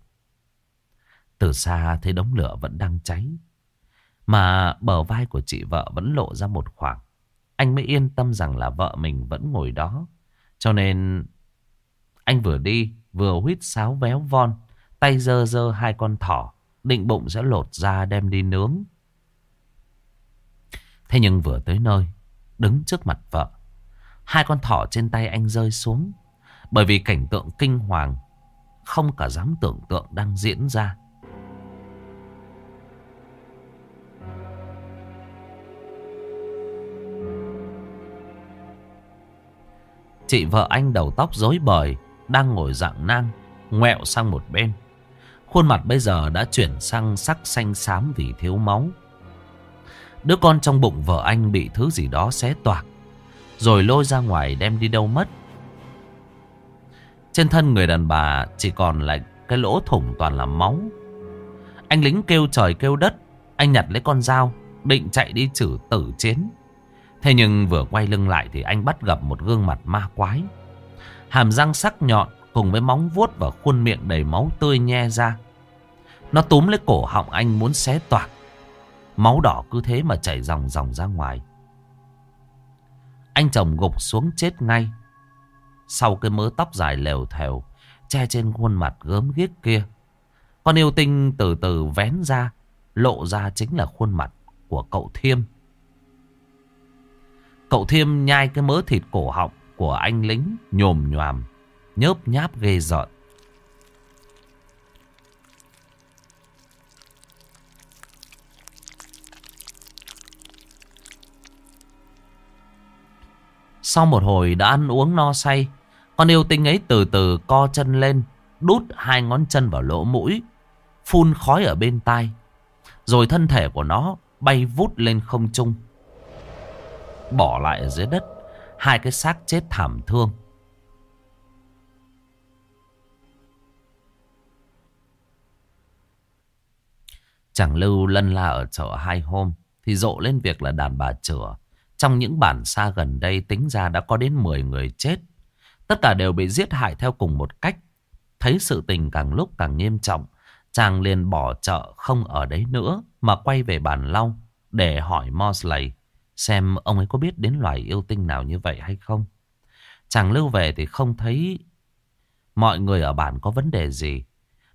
Từ xa thấy đống lửa vẫn đang cháy. Mà bờ vai của chị vợ vẫn lộ ra một khoảng. Anh mới yên tâm rằng là vợ mình vẫn ngồi đó. Cho nên anh vừa đi, vừa huýt sáo véo von. Tay dơ dơ hai con thỏ. Định bụng sẽ lột ra đem đi nướng. Thế nhưng vừa tới nơi. Đứng trước mặt vợ. Hai con thỏ trên tay anh rơi xuống. Bởi vì cảnh tượng kinh hoàng Không cả dám tưởng tượng đang diễn ra Chị vợ anh đầu tóc rối bời, Đang ngồi dạng nang Ngoẹo sang một bên Khuôn mặt bây giờ đã chuyển sang sắc xanh xám vì thiếu máu Đứa con trong bụng vợ anh bị thứ gì đó xé toạc, Rồi lôi ra ngoài đem đi đâu mất trên thân người đàn bà chỉ còn lại cái lỗ thủng toàn là máu. Anh lính kêu trời kêu đất. Anh nhặt lấy con dao. Định chạy đi chử tử chiến. Thế nhưng vừa quay lưng lại thì anh bắt gặp một gương mặt ma quái. Hàm răng sắc nhọn cùng với móng vuốt và khuôn miệng đầy máu tươi nhe ra. Nó túm lấy cổ họng anh muốn xé toạc. Máu đỏ cứ thế mà chảy dòng dòng ra ngoài. Anh chồng gục xuống chết ngay. Sau cái mớ tóc dài lèo thèo, Che trên khuôn mặt gớm ghiếc kia, Con yêu tinh từ từ vén ra, Lộ ra chính là khuôn mặt của cậu Thiêm Cậu Thiêm nhai cái mớ thịt cổ họng Của anh lính nhồm nhòm Nhớp nháp ghê rợn Sau một hồi đã ăn uống no say con yêu tinh ấy từ từ co chân lên, đút hai ngón chân vào lỗ mũi, phun khói ở bên tai. Rồi thân thể của nó bay vút lên không trung. Bỏ lại ở dưới đất, hai cái xác chết thảm thương. Chẳng lưu lân la ở chợ hai hôm thì rộ lên việc là đàn bà chửa. Trong những bản xa gần đây tính ra đã có đến 10 người chết Tất cả đều bị giết hại theo cùng một cách. Thấy sự tình càng lúc càng nghiêm trọng, chàng liền bỏ chợ không ở đấy nữa mà quay về bàn long để hỏi Mosley xem ông ấy có biết đến loài yêu tinh nào như vậy hay không. Chàng lưu về thì không thấy mọi người ở bản có vấn đề gì.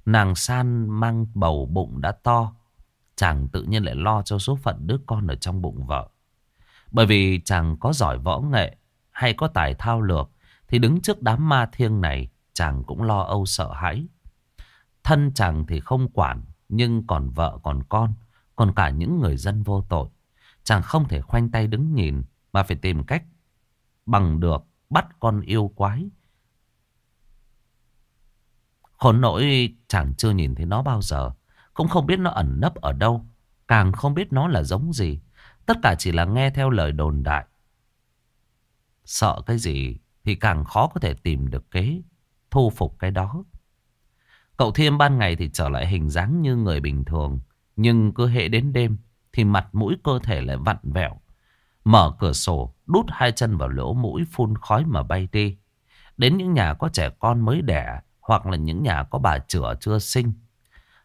Nàng San mang bầu bụng đã to. Chàng tự nhiên lại lo cho số phận đứa con ở trong bụng vợ. Bởi vì chàng có giỏi võ nghệ hay có tài thao lược thì đứng trước đám ma thiêng này chàng cũng lo âu sợ hãi. Thân chàng thì không quản, nhưng còn vợ còn con, còn cả những người dân vô tội. Chàng không thể khoanh tay đứng nhìn, mà phải tìm cách bằng được bắt con yêu quái. Khốn nỗi chàng chưa nhìn thấy nó bao giờ, cũng không biết nó ẩn nấp ở đâu, càng không biết nó là giống gì. Tất cả chỉ là nghe theo lời đồn đại. Sợ cái gì thì càng khó có thể tìm được kế thu phục cái đó. Cậu Thiêm ban ngày thì trở lại hình dáng như người bình thường. Nhưng cứ hệ đến đêm thì mặt mũi cơ thể lại vặn vẹo. Mở cửa sổ, đút hai chân vào lỗ mũi phun khói mà bay đi. Đến những nhà có trẻ con mới đẻ hoặc là những nhà có bà chữa chưa sinh.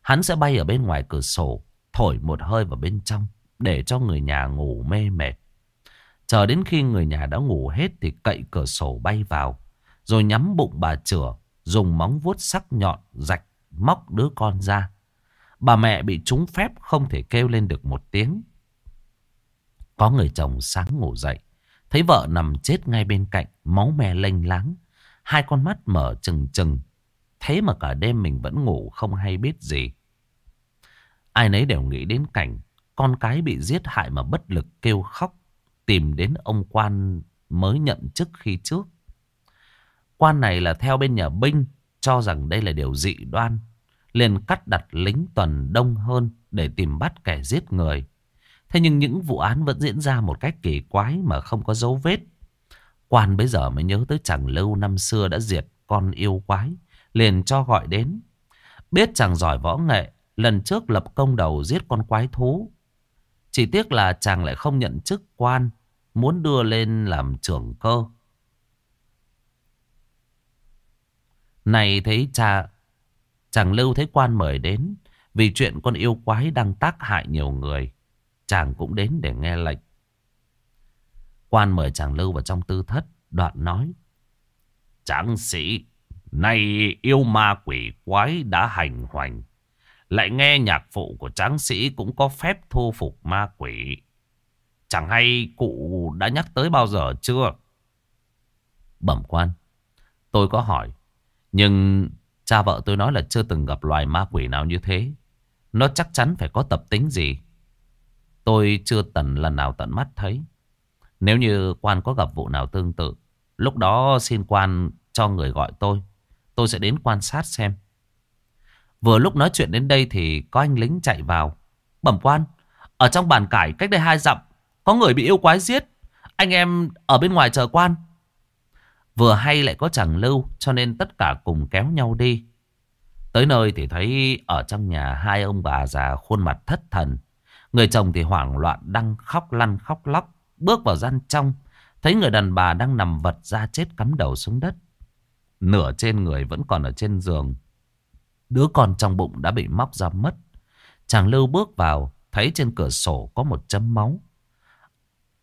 Hắn sẽ bay ở bên ngoài cửa sổ, thổi một hơi vào bên trong để cho người nhà ngủ mê mệt. Chờ đến khi người nhà đã ngủ hết thì cậy cửa sổ bay vào. Rồi nhắm bụng bà chửa, dùng móng vuốt sắc nhọn rạch móc đứa con ra. Bà mẹ bị trúng phép không thể kêu lên được một tiếng. Có người chồng sáng ngủ dậy. Thấy vợ nằm chết ngay bên cạnh, máu me lênh láng. Hai con mắt mở trừng trừng. Thế mà cả đêm mình vẫn ngủ không hay biết gì. Ai nấy đều nghĩ đến cảnh con cái bị giết hại mà bất lực kêu khóc. Tìm đến ông quan mới nhận chức khi trước. Quan này là theo bên nhà binh cho rằng đây là điều dị đoan liền cắt đặt lính tuần đông hơn để tìm bắt kẻ giết người. Thế nhưng những vụ án vẫn diễn ra một cách kỳ quái mà không có dấu vết. Quan bây giờ mới nhớ tới chàng lưu năm xưa đã diệt con yêu quái, liền cho gọi đến. Biết chàng giỏi võ nghệ, lần trước lập công đầu giết con quái thú. Chỉ tiếc là chàng lại không nhận chức quan, muốn đưa lên làm trưởng cơ. Này thấy cha Chàng Lưu thấy quan mời đến vì chuyện con yêu quái đang tác hại nhiều người. Chàng cũng đến để nghe lệnh. Quan mời chàng Lưu vào trong tư thất, đoạn nói. Tráng sĩ, nay yêu ma quỷ quái đã hành hoành. Lại nghe nhạc phụ của tráng sĩ cũng có phép thu phục ma quỷ. Chẳng hay cụ đã nhắc tới bao giờ chưa? Bẩm quan, tôi có hỏi. Nhưng Cha vợ tôi nói là chưa từng gặp loài ma quỷ nào như thế. Nó chắc chắn phải có tập tính gì. Tôi chưa tận lần nào tận mắt thấy. Nếu như quan có gặp vụ nào tương tự, lúc đó xin quan cho người gọi tôi. Tôi sẽ đến quan sát xem. Vừa lúc nói chuyện đến đây thì có anh lính chạy vào. Bẩm quan, ở trong bàn cải cách đây hai dặm, có người bị yêu quái giết. Anh em ở bên ngoài chờ quan. Vừa hay lại có chàng lưu cho nên tất cả cùng kéo nhau đi. Tới nơi thì thấy ở trong nhà hai ông bà già khuôn mặt thất thần. Người chồng thì hoảng loạn đang khóc lăn khóc lóc. Bước vào gian trong, thấy người đàn bà đang nằm vật ra chết cắm đầu xuống đất. Nửa trên người vẫn còn ở trên giường. Đứa con trong bụng đã bị móc ra mất. Chàng lưu bước vào, thấy trên cửa sổ có một chấm máu.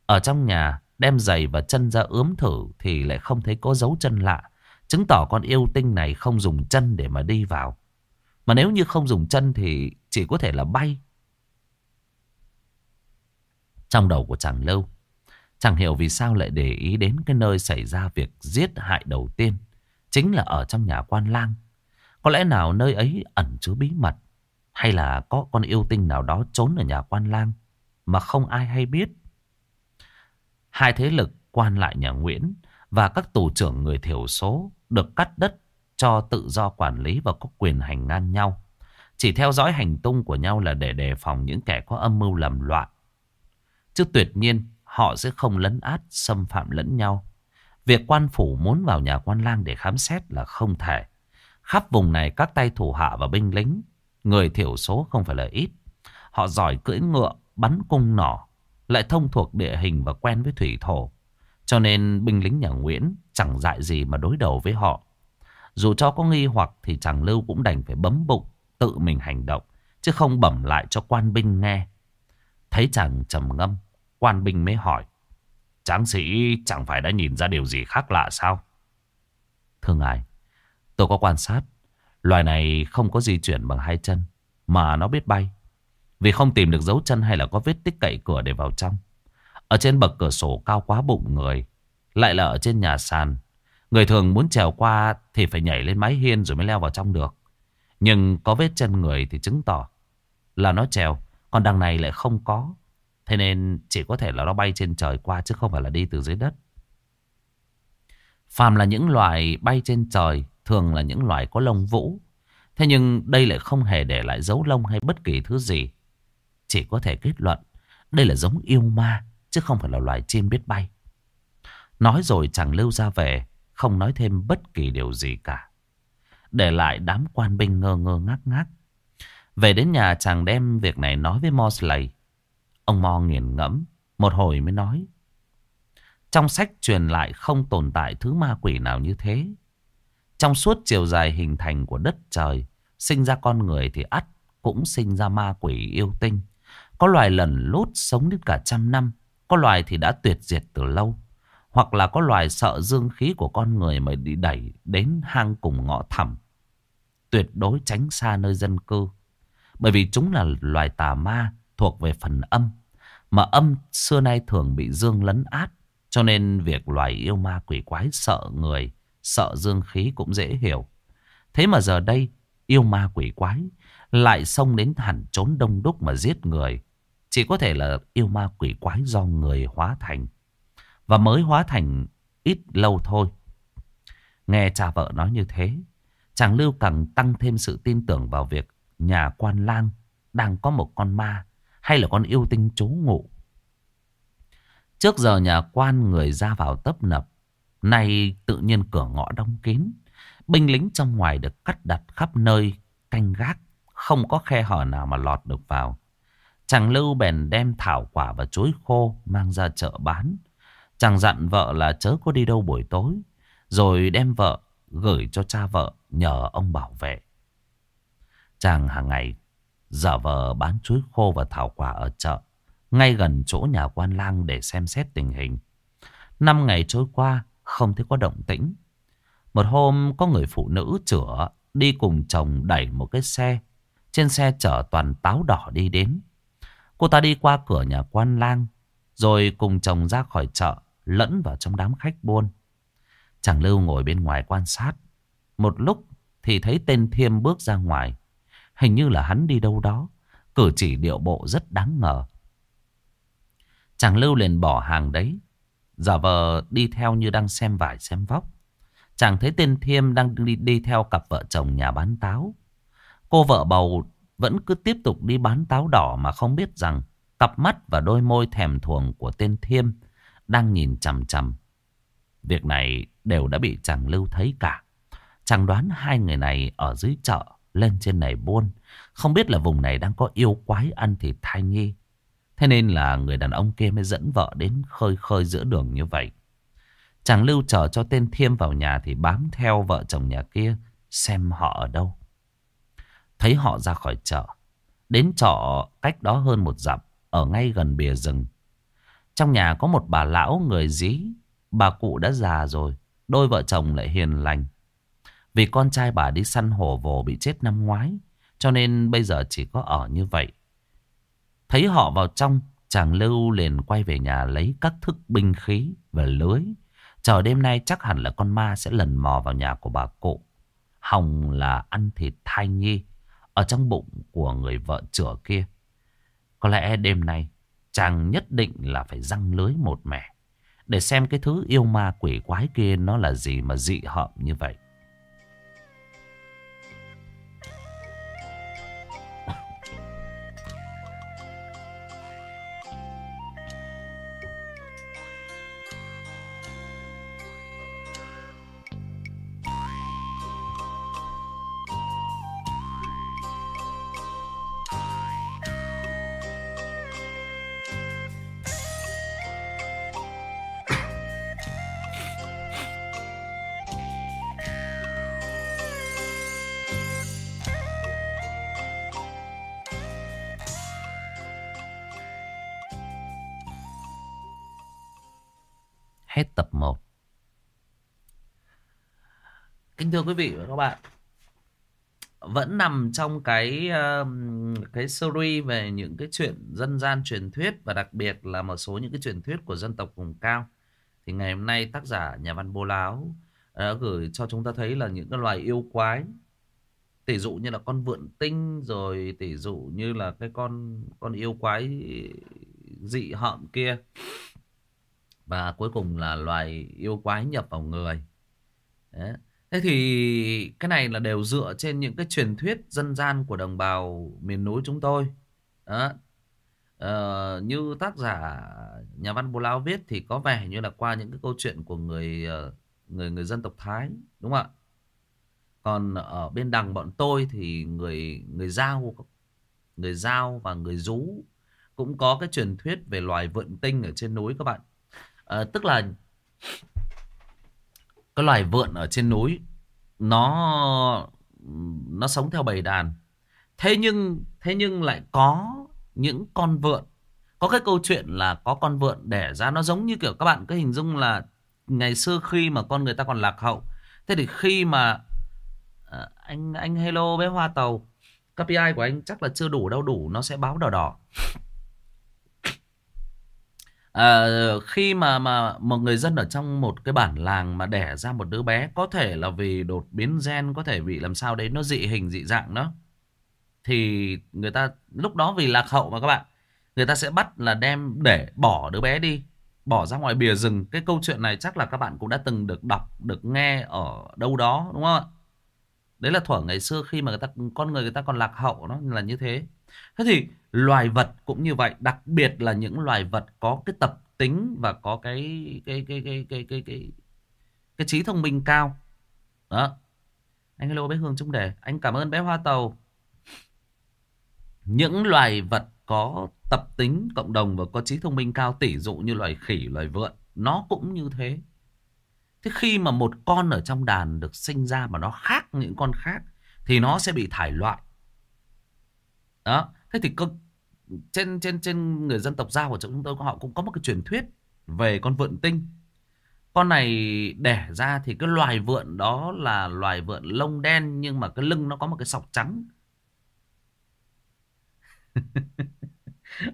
Ở trong nhà, Đem giày và chân ra ướm thử thì lại không thấy có dấu chân lạ. Chứng tỏ con yêu tinh này không dùng chân để mà đi vào. Mà nếu như không dùng chân thì chỉ có thể là bay. Trong đầu của chàng lâu, chẳng hiểu vì sao lại để ý đến cái nơi xảy ra việc giết hại đầu tiên. Chính là ở trong nhà quan lang. Có lẽ nào nơi ấy ẩn chứa bí mật. Hay là có con yêu tinh nào đó trốn ở nhà quan lang mà không ai hay biết. Hai thế lực quan lại nhà Nguyễn và các tù trưởng người thiểu số được cắt đất cho tự do quản lý và có quyền hành ngang nhau. Chỉ theo dõi hành tung của nhau là để đề phòng những kẻ có âm mưu lầm loạn. Chứ tuyệt nhiên họ sẽ không lấn át xâm phạm lẫn nhau. Việc quan phủ muốn vào nhà quan lang để khám xét là không thể. Khắp vùng này các tay thủ hạ và binh lính, người thiểu số không phải là ít. Họ giỏi cưỡi ngựa, bắn cung nỏ, lại thông thuộc địa hình và quen với thủy thổ. Cho nên binh lính nhà Nguyễn chẳng dại gì mà đối đầu với họ. Dù cho có nghi hoặc thì chàng Lưu cũng đành phải bấm bụng, tự mình hành động, chứ không bẩm lại cho quan binh nghe. Thấy chàng trầm ngâm, quan binh mới hỏi. Tráng sĩ chẳng phải đã nhìn ra điều gì khác lạ sao? Thưa ngài, tôi có quan sát. Loài này không có di chuyển bằng hai chân, mà nó biết bay. Vì không tìm được dấu chân hay là có vết tích cậy cửa để vào trong. Ở trên bậc cửa sổ cao quá bụng người. Lại là ở trên nhà sàn. Người thường muốn trèo qua thì phải nhảy lên mái hiên rồi mới leo vào trong được. Nhưng có vết chân người thì chứng tỏ là nó trèo. Còn đằng này lại không có. Thế nên chỉ có thể là nó bay trên trời qua chứ không phải là đi từ dưới đất. Phàm là những loài bay trên trời, thường là những loài có lông vũ. Thế nhưng đây lại không hề để lại dấu lông hay bất kỳ thứ gì. Chỉ có thể kết luận đây là giống yêu ma chứ không phải là loài chim biết bay. Nói rồi chàng lưu ra về, không nói thêm bất kỳ điều gì cả. Để lại đám quan binh ngơ ngơ ngác ngác. Về đến nhà chàng đem việc này nói với Mosley. Ông Mo nghiền ngẫm, một hồi mới nói. Trong sách truyền lại không tồn tại thứ ma quỷ nào như thế. Trong suốt chiều dài hình thành của đất trời, sinh ra con người thì ắt cũng sinh ra ma quỷ yêu tinh. Có loài lần lút sống đến cả trăm năm, có loài thì đã tuyệt diệt từ lâu. Hoặc là có loài sợ dương khí của con người mà đi đẩy đến hang cùng ngõ thẳm. Tuyệt đối tránh xa nơi dân cư. Bởi vì chúng là loài tà ma thuộc về phần âm. Mà âm xưa nay thường bị dương lấn át. Cho nên việc loài yêu ma quỷ quái sợ người, sợ dương khí cũng dễ hiểu. Thế mà giờ đây, yêu ma quỷ quái lại xông đến hẳn trốn đông đúc mà giết người. Chỉ có thể là yêu ma quỷ quái do người hóa thành. Và mới hóa thành ít lâu thôi. Nghe cha vợ nói như thế, chàng Lưu càng tăng thêm sự tin tưởng vào việc nhà quan lang đang có một con ma hay là con yêu tinh trú ngụ. Trước giờ nhà quan người ra vào tấp nập, nay tự nhiên cửa ngõ đóng kín. Binh lính trong ngoài được cắt đặt khắp nơi, canh gác, không có khe hở nào mà lọt được vào. Chàng Lưu bèn đem thảo quả và chuối khô mang ra chợ bán. Chàng dặn vợ là chớ có đi đâu buổi tối, rồi đem vợ gửi cho cha vợ nhờ ông bảo vệ. Chàng hàng ngày giả vờ bán chuối khô và thảo quả ở chợ, ngay gần chỗ nhà quan lang để xem xét tình hình. Năm ngày trôi qua, không thấy có động tĩnh. Một hôm có người phụ nữ chữa đi cùng chồng đẩy một cái xe. Trên xe chở toàn táo đỏ đi đến. Cô ta đi qua cửa nhà quan lang, rồi cùng chồng ra khỏi chợ, lẫn vào trong đám khách buôn. Chàng Lưu ngồi bên ngoài quan sát. Một lúc thì thấy tên Thiêm bước ra ngoài. Hình như là hắn đi đâu đó. Cử chỉ điệu bộ rất đáng ngờ. Chàng Lưu liền bỏ hàng đấy. Giả vờ đi theo như đang xem vải xem vóc. Chàng thấy tên Thiêm đang đi, đi theo cặp vợ chồng nhà bán táo. Cô vợ bầu vẫn cứ tiếp tục đi bán táo đỏ mà không biết rằng cặp mắt và đôi môi thèm thuồng của tên Thiêm đang nhìn chằm chằm. Việc này đều đã bị chàng Lưu thấy cả. Chàng đoán hai người này ở dưới chợ, lên trên này buôn. Không biết là vùng này đang có yêu quái ăn thịt thai nhi. Thế nên là người đàn ông kia mới dẫn vợ đến khơi khơi giữa đường như vậy. Chàng Lưu chờ cho tên Thiêm vào nhà thì bám theo vợ chồng nhà kia xem họ ở đâu. Thấy họ ra khỏi chợ. Đến trọ cách đó hơn một dặm ở ngay gần bìa rừng. Trong nhà có một bà lão người dí. Bà cụ đã già rồi. Đôi vợ chồng lại hiền lành. Vì con trai bà đi săn hổ vồ bị chết năm ngoái. Cho nên bây giờ chỉ có ở như vậy. Thấy họ vào trong, chàng Lưu liền quay về nhà lấy các thức binh khí và lưới. Chờ đêm nay chắc hẳn là con ma sẽ lần mò vào nhà của bà cụ. Hồng là ăn thịt thai nhi ở trong bụng của người vợ chửa kia. Có lẽ đêm nay, chàng nhất định là phải răng lưới một mẻ. Để xem cái thứ yêu ma quỷ quái kia nó là gì mà dị hợm như vậy. Các bạn. Vẫn nằm trong cái ờ, cái series về những cái chuyện dân gian truyền thuyết Và đặc biệt là một số những cái truyền thuyết của dân tộc vùng cao. Thì ngày hôm nay tác giả nhà văn Bô Láo ờ, đã gửi cho chúng ta thấy là những cái loài yêu quái tỷ dụ như là con vượn tinh, rồi tỷ dụ như là cái con con yêu quái dị hợm kia. Và cuối cùng là loài yêu quái nhập vào người. Đấy thế thì cái này là đều dựa trên những cái truyền thuyết dân gian của đồng bào miền núi chúng tôi đó Ờ, như tác giả nhà văn Bồ Lao viết thì có vẻ như là qua những cái câu chuyện của người ờ, người người dân tộc Thái đúng không ạ? Còn ở bên đằng bọn tôi thì người người Giao người Giao và người Rú cũng có cái truyền thuyết về loài vượn tinh ở trên núi các bạn. À, tức là cái loài vượn ở trên núi, nó nó sống theo bầy đàn. Thế nhưng thế nhưng lại có những con vượn có cái câu chuyện là có con vượn đẻ ra nó giống như kiểu các bạn cứ hình dung là ngày xưa khi mà con người ta còn lạc hậu, thế thì khi mà à, anh anh hello bé hoa tàu KPI của anh chắc là chưa đủ đâu, đủ nó sẽ báo đỏ đỏ à, khi mà mà một người dân ở trong một cái bản làng mà đẻ ra một đứa bé có thể là vì đột biến gen có thể bị làm sao đấy nó dị hình dị dạng đó thì người ta lúc đó vì lạc hậu mà các bạn người ta sẽ bắt là đem để bỏ đứa bé đi bỏ ra ngoài bìa rừng. Cái câu chuyện này chắc là các bạn cũng đã từng được đọc được nghe ở đâu đó đúng không ạ? Đấy là thuở ngày xưa khi mà người ta con người người ta còn lạc hậu nó là như thế. Thế thì loài vật cũng như vậy đặc biệt là những loài vật có cái tập tính và có cái cái cái cái cái cái cái cái trí thông minh cao. Đó. Anh hello bé hương trung đề. Anh cảm ơn bé hoa tàu. Những loài vật có tập tính cộng đồng và có trí thông minh cao tỷ dụ như loài khỉ, loài vượn, nó cũng như thế. Thế khi mà một con ở trong đàn được sinh ra mà nó khác những con khác thì nó sẽ bị thải loại. Đó, thế thì cơ, trên trên trên người dân tộc Giao của chúng tôi họ cũng có một cái truyền thuyết về con vượn tinh. Con này đẻ ra thì cái loài vượn đó là loài vượn lông đen nhưng mà cái lưng nó có một cái sọc trắng. *laughs*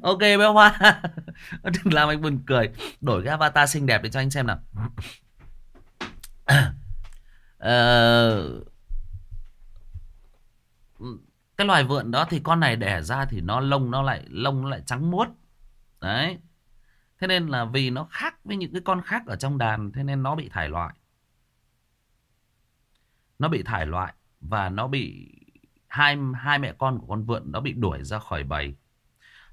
Ok bé hoa *laughs* đừng làm anh buồn cười. Đổi cái avatar xinh đẹp để cho anh xem nào. *clears throat* Ờ cái loài vượn đó thì con này đẻ ra thì nó lông nó lại, lông nó lại trắng muốt. Đấy. Thế nên là vì nó khác với những cái con khác ở trong đàn, thế nên nó bị thải loại. Nó bị thải loại và nó bị, hai hai mẹ con của con vượn đó bị đuổi ra khỏi bầy.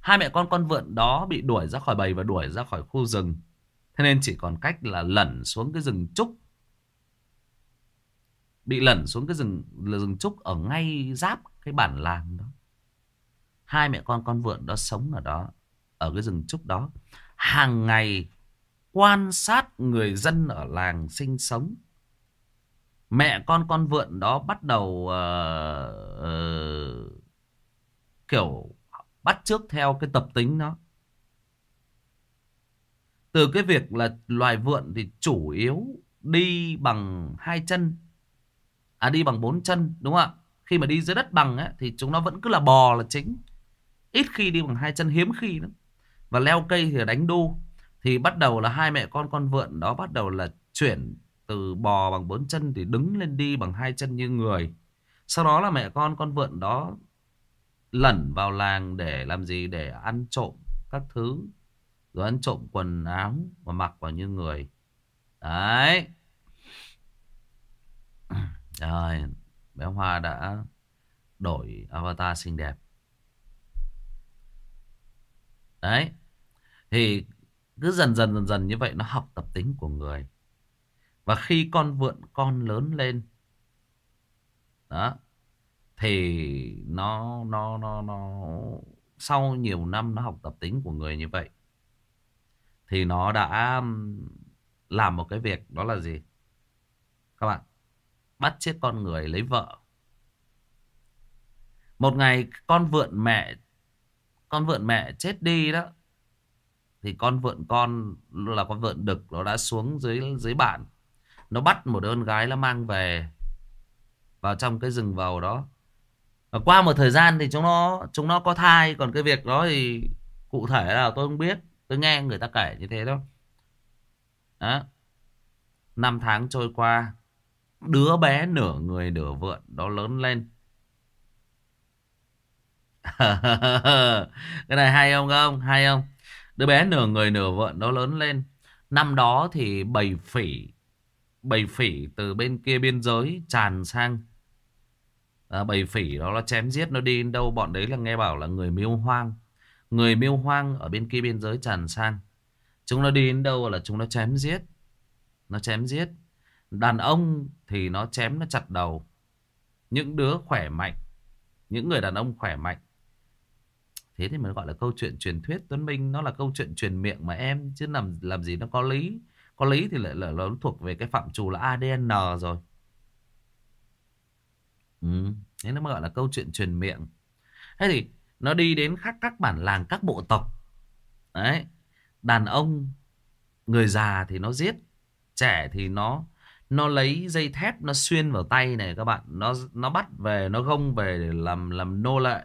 Hai mẹ con con vượn đó bị đuổi ra khỏi bầy và đuổi ra khỏi khu rừng. Thế nên chỉ còn cách là lẩn xuống cái rừng trúc bị lẩn xuống cái rừng rừng trúc ở ngay giáp cái bản làng đó. Hai mẹ con con vượn đó sống ở đó ở cái rừng trúc đó. Hàng ngày quan sát người dân ở làng sinh sống. Mẹ con con vượn đó bắt đầu uh, uh, kiểu bắt trước theo cái tập tính nó từ cái việc là loài vượn thì chủ yếu đi bằng hai chân à đi bằng bốn chân đúng không ạ khi mà đi dưới đất bằng ấy, thì chúng nó vẫn cứ là bò là chính ít khi đi bằng hai chân hiếm khi lắm và leo cây thì đánh đu thì bắt đầu là hai mẹ con con vượn đó bắt đầu là chuyển từ bò bằng bốn chân thì đứng lên đi bằng hai chân như người. Sau đó là mẹ con con vượn đó lẩn vào làng để làm gì? Để ăn trộm các thứ. Rồi ăn trộm quần áo và mặc vào như người. Đấy. Rồi, bé Hoa đã đổi avatar xinh đẹp. Đấy. Thì cứ dần dần dần dần như vậy nó học tập tính của người. Và khi con vượn con lớn lên đó thì nó nó nó nó sau nhiều năm nó học tập tính của người như vậy thì nó đã làm một cái việc đó là gì? Các bạn bắt chết con người lấy vợ. Một ngày con vượn mẹ, con vượn mẹ chết đi đó, thì con vượn con là con vượn đực nó đã xuống dưới dưới bản. Nó bắt một đơn gái nó mang về, vào trong cái rừng vào đó. Và qua một thời gian thì chúng nó chúng nó có thai, còn cái việc đó thì cụ thể là tôi không biết. Tôi nghe người ta kể như thế thôi. Đó. Năm tháng trôi qua Đứa bé nửa người nửa vượn đó lớn lên. *laughs* cái này hay không không? Hay không? Đứa bé nửa người nửa vượn đó lớn lên. Năm đó thì bầy phỉ bầy phỉ từ bên kia biên giới tràn sang à, bầy phỉ đó là chém giết nó đi đâu bọn đấy là nghe bảo là người miêu hoang người miêu hoang ở bên kia biên giới tràn sang chúng nó đi đến đâu là chúng nó chém giết nó chém giết đàn ông thì nó chém nó chặt đầu. Những đứa khỏe mạnh, những người đàn ông khỏe mạnh. Thế thì mới gọi là câu chuyện truyền thuyết. Tuấn minh, nó là câu chuyện truyền miệng mà em, chứ làm làm gì nó có lý. Có lý thì lại là nó thuộc về cái phạm trù là ADN rồi. Ừ. thế nó mới gọi là câu chuyện truyền miệng. Thế thì nó đi đến khắp các bản làng, các bộ tộc. Đấy, đàn ông, người già thì nó giết, trẻ thì nó nó lấy dây thép nó xuyên vào tay này các bạn. Nó nó bắt về, nó gông về để làm làm nô lệ.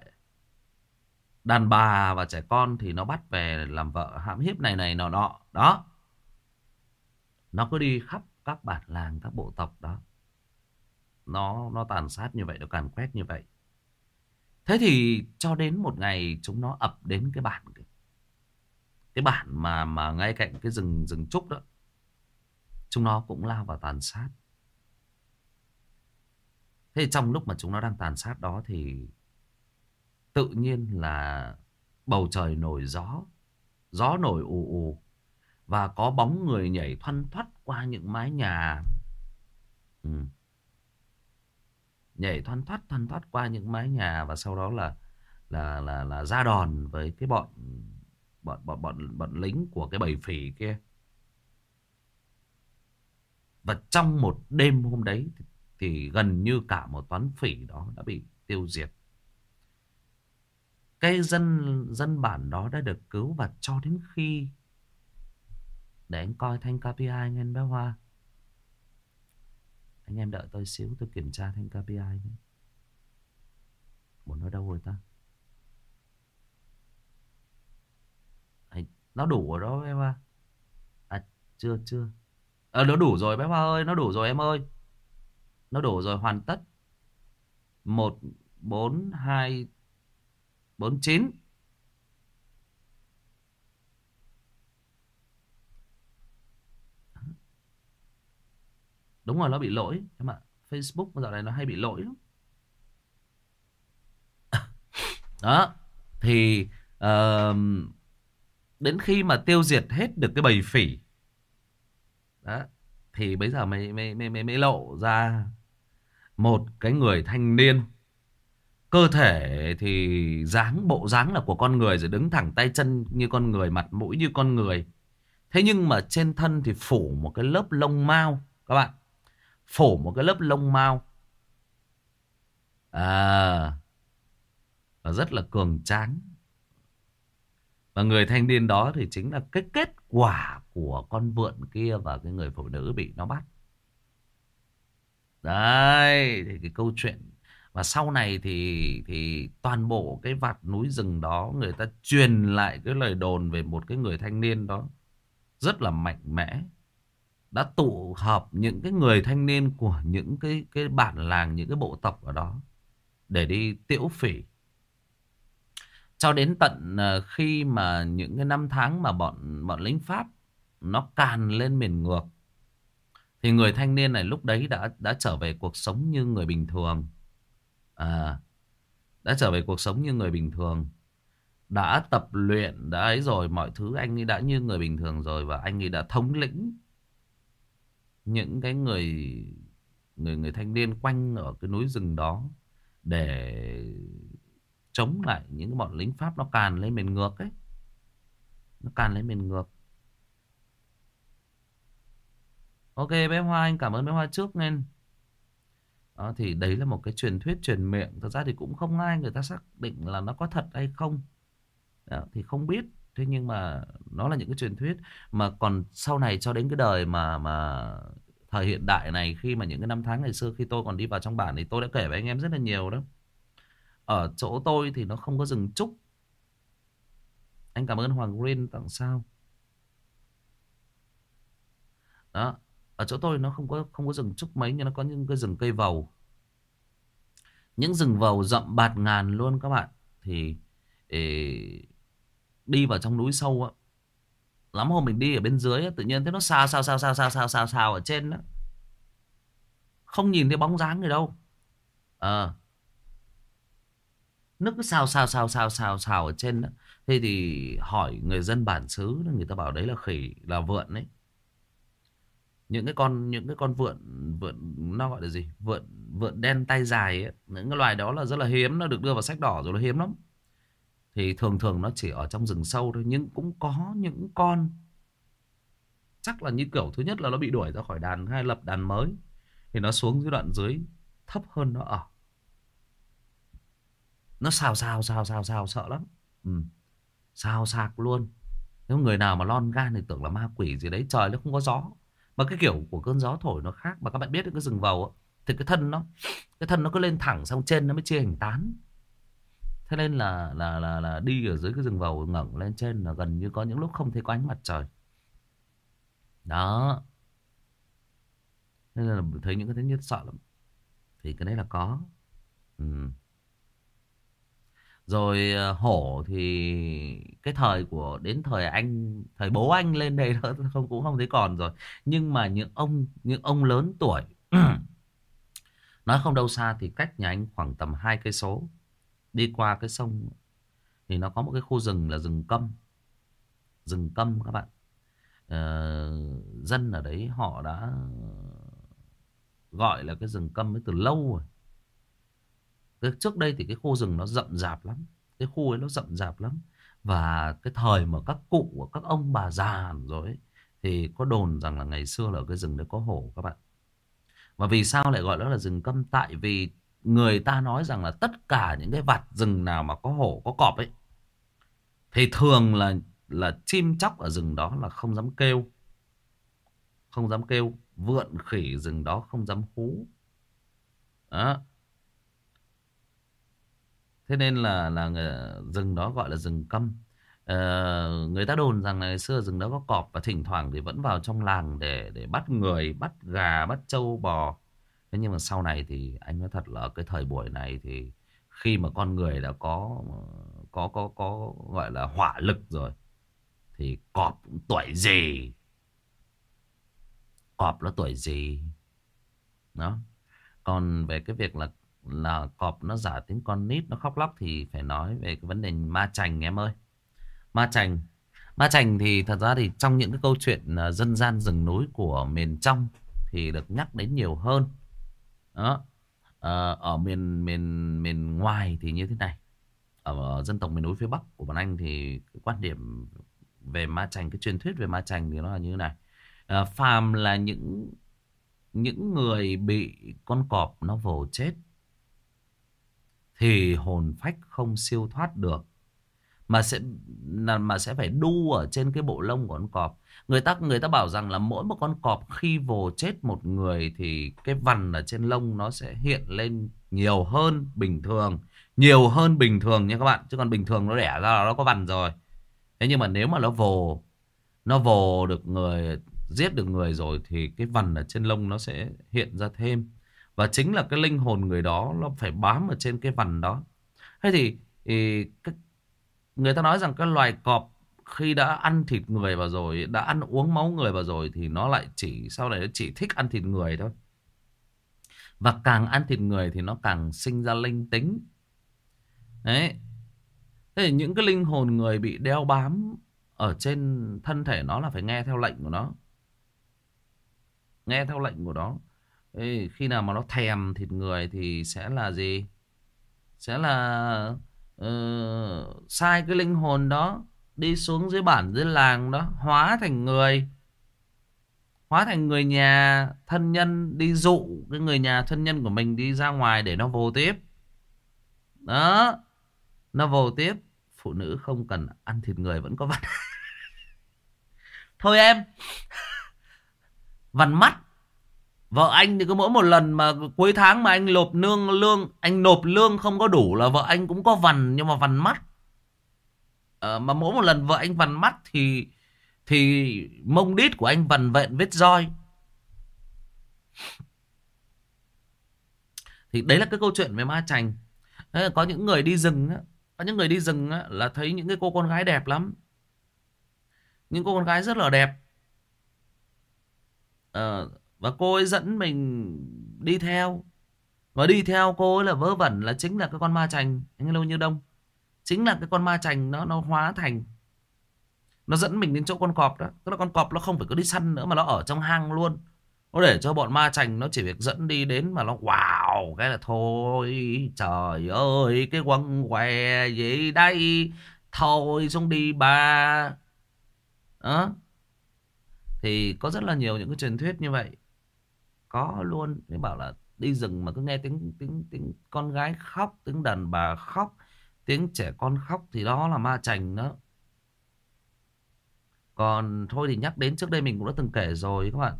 Đàn bà và trẻ con thì nó bắt về làm vợ. Hãm hiếp này này nọ nọ. Đó. Nó cứ đi khắp các bản làng, các bộ tộc đó. Nó nó tàn sát như vậy, nó càn quét như vậy. Thế thì cho đến một ngày chúng nó ập đến cái bản cái bản mà mà ngay cạnh cái rừng rừng trúc đó chúng nó cũng lao vào tàn sát. Thế trong lúc mà chúng nó đang tàn sát đó thì tự nhiên là bầu trời nổi gió gió nổi ù ù và có bóng người nhảy thoăn thoắt qua những mái nhà. Ừ. nhảy thoăn thoắt thoăn thoắt qua những mái nhà và sau đó là là là là ra đòn với cái bọn bọn bọn bọn bọn lính của cái bầy phỉ kia và trong một đêm hôm đấy thì, thì gần như cả một toán phỉ đó đã bị tiêu diệt. Cái dân dân bản đó đã được cứu và cho đến khi để anh coi thanh KPI anh em bé Hoa. Anh em đợi tôi xíu tôi kiểm tra thanh KPI nhé. Bọn nó đâu rồi ta? Nó đủ rồi đó em à? À chưa chưa. Ờ nó đủ rồi bé Hoa ơi Nó đủ rồi em ơi. Nó đủ rồi hoàn tất. 1 4 2 4 9 Đúng rồi nó bị lỗi. Em ạ Facebook dạo này nó hay bị lỗi lắm. *laughs* Đó Thì uh, Đến khi mà tiêu diệt hết được cái bầy phỉ đó Thì bây giờ mới, mới, mới, mới, mới lộ ra Một cái người thanh niên. Cơ thể thì dáng bộ dáng là của con người Rồi đứng thẳng tay chân như con người Mặt mũi như con người. Thế nhưng mà trên thân thì phủ một cái lớp lông mao Các bạn. Phủ một cái lớp lông mao À Và rất là cường tráng. Và người thanh niên đó thì chính là cái kết quả của con vượn kia và cái người phụ nữ bị nó bắt. Đấy, thì cái câu chuyện và sau này thì thì toàn bộ cái vạt núi rừng đó người ta truyền lại cái lời đồn về một cái người thanh niên đó rất là mạnh mẽ đã tụ hợp những cái người thanh niên của những cái cái bản làng những cái bộ tộc ở đó để đi tiễu phỉ cho đến tận ờ, khi mà những cái năm tháng mà bọn bọn lính Pháp nó càn lên miền ngược, thì người thanh niên này lúc đấy đã đã trở về cuộc sống như người bình thường. À đã trở về cuộc sống như người bình thường. Đã tập luyện, đã ấy rồi, mọi thứ anh ấy đã như người bình thường rồi và anh ấy đã thống lĩnh những cái người người người thanh niên quanh ở cái núi rừng đó để chống lại những cái bọn lính Pháp nó càn lên miền ngược ấy. Nó càn lên miền ngược. Ok bé Hoa anh cảm ơn bé Hoa trước nên. Đó, thì đấy là một cái truyền thuyết truyền miệng. Thật ra thì cũng không ai người ta xác định là nó có thật hay không. Đó, thì không biết. Thế nhưng mà nó là những cái truyền thuyết. Mà còn sau này cho đến cái đời mà mà thời hiện đại này khi mà những cái năm tháng ngày xưa khi tôi còn đi vào trong bản thì tôi đã kể với anh em rất là nhiều đó ở chỗ tôi thì nó không có rừng trúc. Anh cảm ơn Hoàng Green tặng sao? Đó ở chỗ tôi nó không có không có rừng trúc mấy nhưng nó có những cái rừng cây vầu. Những rừng vầu rậm bạt ngàn luôn các bạn. Thì ê, đi vào trong núi sâu á. Lắm hôm mình đi ở bên dưới á, tự nhiên thấy nó sao sao sao sao sao sao sao sao ở trên đó không nhìn thấy bóng dáng người đâu. Ờ. à, nước cứ sao sao sao sao sao sao ở trên đó. Thế thì hỏi người dân bản xứ, người ta bảo đấy là khỉ, là vượn đấy những cái con, những cái con vượn vượn, nó gọi là gì? Vượn vượn đen tay dài ấy. những cái loài đó là rất là hiếm, nó được đưa vào sách đỏ rồi nó hiếm lắm. Thì thường thường nó chỉ ở trong rừng sâu thôi, nhưng cũng có những con, chắc là như kiểu thứ nhất là nó bị đuổi ra khỏi đàn hay lập đàn mới, thì nó xuống dưới đoạn dưới, thấp hơn nó ở nó xào xào xào xào xào, sợ lắm. Ừ. xào sạc luôn. Nếu người nào mà lon gan thì tưởng là ma quỷ gì đấy, trời nó không có gió. Mà cái kiểu của cơn gió thổi nó khác. Mà các bạn biết cái rừng vầu thì cái thân nó, cái thân nó cứ lên thẳng xong trên nó mới chia hình tán. Thế nên là là là là đi ở dưới cái rừng vầu ngẩng lên trên là gần như có những lúc không thấy có ánh mặt trời. Đó. Nên là thấy những cái thứ nhất sợ lắm. Thì cái đấy là có. Ừ rồi ờ, hổ thì cái thời của đến thời anh thời bố anh lên đây đó *laughs* không cũng không thấy còn rồi. Nhưng mà những ông những ông lớn tuổi *clears throat* nói không đâu xa thì cách nhà anh khoảng tầm hai cây số. Đi qua cái sông thì nó có một cái khu rừng là rừng câm. Rừng câm các bạn. Ờ, dân ở đấy họ đã gọi là cái rừng câm ấy từ lâu rồi cái, trước đây thì cái khu rừng nó rậm rạp lắm cái khu ấy nó rậm rạp lắm. Và cái thời mà các cụ của các ông bà già rồi ấy, thì có đồn rằng là ngày xưa là ở cái rừng đấy có hổ các bạn. Và vì sao lại gọi nó là rừng câm? Tại vì người ta nói rằng là tất cả những cái vặt rừng nào mà có hổ có cọp ấy thì thường là là chim chóc ở rừng đó là không dám kêu. Không dám kêu vượn khỉ rừng đó không dám hú. Đó thế nên là là rừng đó gọi là rừng câm. Uh, người ta đồn rằng ngày xưa rừng đó có cọp và thỉnh thoảng thì vẫn vào trong làng để để bắt người bắt gà bắt trâu bò. Thế nhưng mà sau này thì anh nói thật là cái thời buổi này thì khi mà con người đã có có có có gọi là hỏa lực rồi thì cọp cũng tuổi gì cọp nó tuổi gì đó. Còn về cái việc là là cọp nó giả tiếng con nít nó khóc lóc thì phải nói về cái vấn đề ma chành em ơi. Ma chành ma chành thì thật ra thì trong những cái câu chuyện à, dân gian rừng núi của miền trong thì được nhắc đến nhiều hơn. Đó à, ở miền miền miền ngoài thì như thế này. Ở dân tộc miền núi phía bắc của bọn anh thì cái quan điểm về ma chành cái truyền thuyết về ma chành thì nó là như thế này. À, phàm là những những người bị con cọp nó vồ chết thì hồn phách không siêu thoát được. Mà sẽ mà sẽ phải đu ở trên cái bộ lông của con cọp. Người ta người ta bảo rằng là mỗi một con cọp khi vồ chết một người thì cái vằn ở trên lông nó sẽ hiện lên nhiều hơn bình thường. Nhiều hơn bình thường nha các bạn, chứ còn bình thường nó đẻ ra là nó có vằn rồi. Thế nhưng mà nếu mà nó vồ nó vồ được người, giết được người rồi thì cái vằn ở trên lông nó sẽ hiện ra thêm và chính là cái linh hồn người đó nó phải bám ở trên cái vằn đó. Thế thì, thì cái, người ta nói rằng cái loài cọp khi đã ăn thịt người vào rồi đã ăn uống máu người vào rồi thì nó lại chỉ sau này nó chỉ thích ăn thịt người thôi. Và càng ăn thịt người thì nó càng sinh ra linh tính. Đấy. Thế thì những cái linh hồn người bị đeo bám ở trên thân thể nó là phải nghe theo lệnh của nó. Nghe theo lệnh của nó. Ê, khi nào mà nó thèm thịt người thì sẽ là gì? Sẽ là uh, sai cái linh hồn đó đi xuống dưới bản dưới làng đó hóa thành người. Hóa thành người nhà thân nhân đi dụ cái người nhà thân nhân của mình đi ra ngoài để nó vô tiếp. Đó nó vô tiếp. Phụ nữ không cần ăn thịt người vẫn có vặt. *laughs* Thôi em vằn mắt vợ anh thì cứ mỗi một lần mà cuối tháng mà anh nộp lương lương anh nộp lương không có đủ là vợ anh cũng có vằn nhưng mà vằn mắt. À, mà mỗi một lần vợ anh vằn mắt thì thì mông đít của anh vằn vện vết roi. Thì đấy là cái câu chuyện về ma chành. Có những người đi rừng Có những người đi rừng là thấy những cái cô con gái đẹp lắm. Những cô con gái rất là đẹp. Ờ, và cô ấy dẫn mình đi theo. Và đi theo cô ấy là vớ vẩn là chính là cái con ma chành. Anh Lâu Như Đông. Chính là cái con ma chành nó nó hóa thành, Nó dẫn mình đến chỗ con cọp đó. Tức là con cọp nó không phải có đi săn nữa Mà nó ở trong hang luôn. Nó để cho bọn ma chành nó chỉ việc dẫn đi đến Mà nó, wow, Cái là thôi, Trời ơi, Cái quăng què gì đây. Thôi xuống đi ba. Đó. Thì có rất là nhiều những cái truyền thuyết như vậy. Có luôn Thì bảo là đi rừng mà cứ nghe tiếng tiếng tiếng con gái khóc, tiếng đàn bà khóc, Tiếng trẻ con khóc thì đó là ma chành đó. Còn thôi thì nhắc đến trước đây mình cũng đã từng kể rồi các bạn.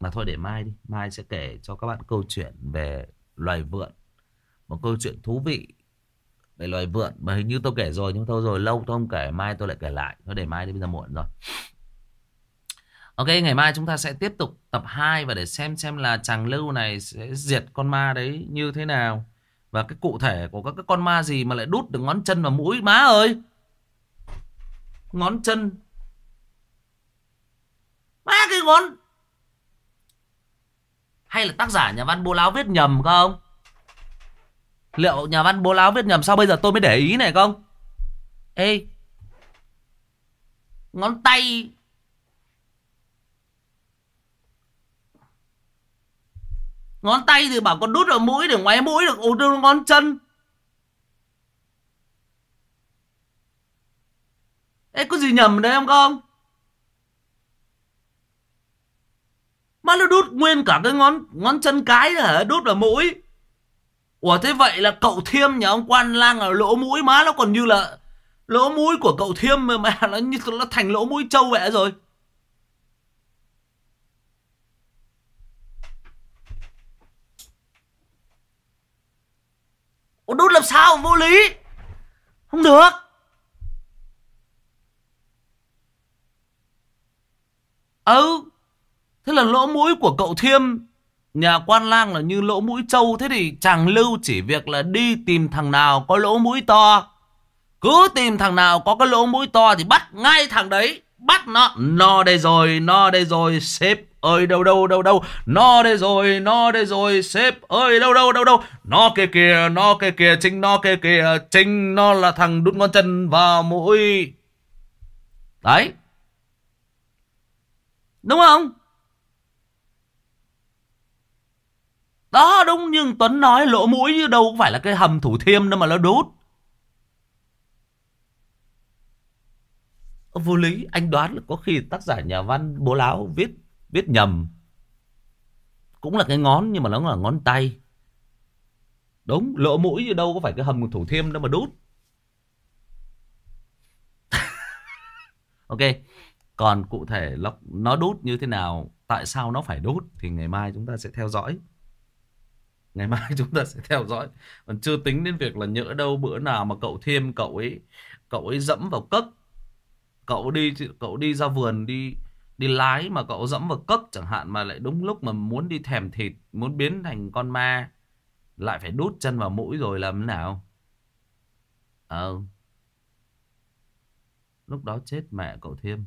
Mà thôi để mai đi. Mai sẽ kể cho các bạn câu chuyện về loài vượn. Một câu chuyện thú vị về loài vượn. Mà hình như tôi kể rồi nhưng thôi rồi lâu tôi không kể. Mai tôi lại kể lại. Thôi để mai đi, bây giờ muộn rồi. Ok, ngày mai chúng ta sẽ tiếp tục tập 2 và để xem xem là chàng lưu này sẽ diệt con ma đấy như thế nào. Và cái cụ thể của các cái con ma gì mà lại đút được ngón chân vào mũi má ơi. Ngón chân. Má, cái ngón. Hay là tác giả nhà văn bố láo viết nhầm không? Liệu nhà văn bố láo viết nhầm sao bây giờ tôi mới để ý này không? Ê. Ngón tay Ngón tay thì bảo con đút vào mũi để ngoáy mũi được ủ đưa ngón chân. Ê, có gì nhầm đấy không không? Mà nó đút nguyên cả cái ngón ngón chân cái hả? Đút vào mũi. Ủa, thế vậy là cậu thiêm nhà ông quan lang ở lỗ mũi má nó còn như là lỗ mũi của cậu thiêm mà mẹ nó như nó thành lỗ mũi trâu vậy rồi. Ủa đút làm sao vô lý? Không được. Ừ Thế là lỗ mũi của cậu Thiêm, Nhà quan lang là như lỗ mũi trâu, Thế thì chàng Lưu chỉ việc là đi tìm thằng nào có lỗ mũi to. Cứ tìm thằng nào có cái lỗ mũi to Thì bắt ngay thằng đấy. Bắt nó. No đây rồi No đây rồi, Sếp ơi, đâu đâu đâu đâu. Nó đây rồi, nó đây rồi, sếp ơi, đâu đâu đâu đâu. Nó kia kìa, nó kia kìa, chính nó kia kìa. Chính nó là thằng đút ngón chân vào mũi. Đấy. Đúng không? Đó, đúng, nhưng Tuấn nói lỗ mũi như đâu cũng phải là cái hầm thủ thiêm đâu mà nó đút. Vô lý anh đoán là có khi tác giả nhà văn bố láo viết viết nhầm. Cũng là cái ngón nhưng mà nó là ngón tay. Đúng lỗ mũi như đâu có phải cái hầm của thủ thiêm đâu mà đút. *laughs* Ok còn cụ thể nó, nó đút như thế nào tại sao nó phải đút thì ngày mai chúng ta sẽ theo dõi. Ngày mai *laughs* chúng ta sẽ theo dõi. Còn chưa tính đến việc là nhỡ đâu bữa nào mà cậu thiêm cậu ấy cậu ấy dẫm vào cất cậu đi cậu đi ra vườn, đi đi lái mà cậu dẫm vào cất chẳng hạn mà lại đúng lúc mà muốn đi thèm thịt, muốn biến thành con ma, lại phải đút chân vào mũi rồi làm thế nào? Ờ. Lúc đó chết mẹ cậu thiêm.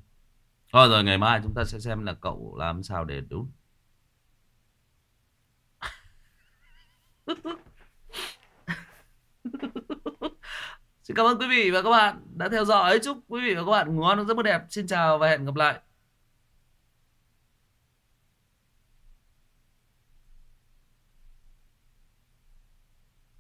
Thôi rồi, ngày mai chúng ta sẽ xem là cậu làm sao để đút. *laughs* Xin cảm ơn quý vị và các bạn đã theo dõi. Chúc quý vị và các bạn ngủ ngon giấc mơ đẹp. Xin chào và hẹn gặp lại.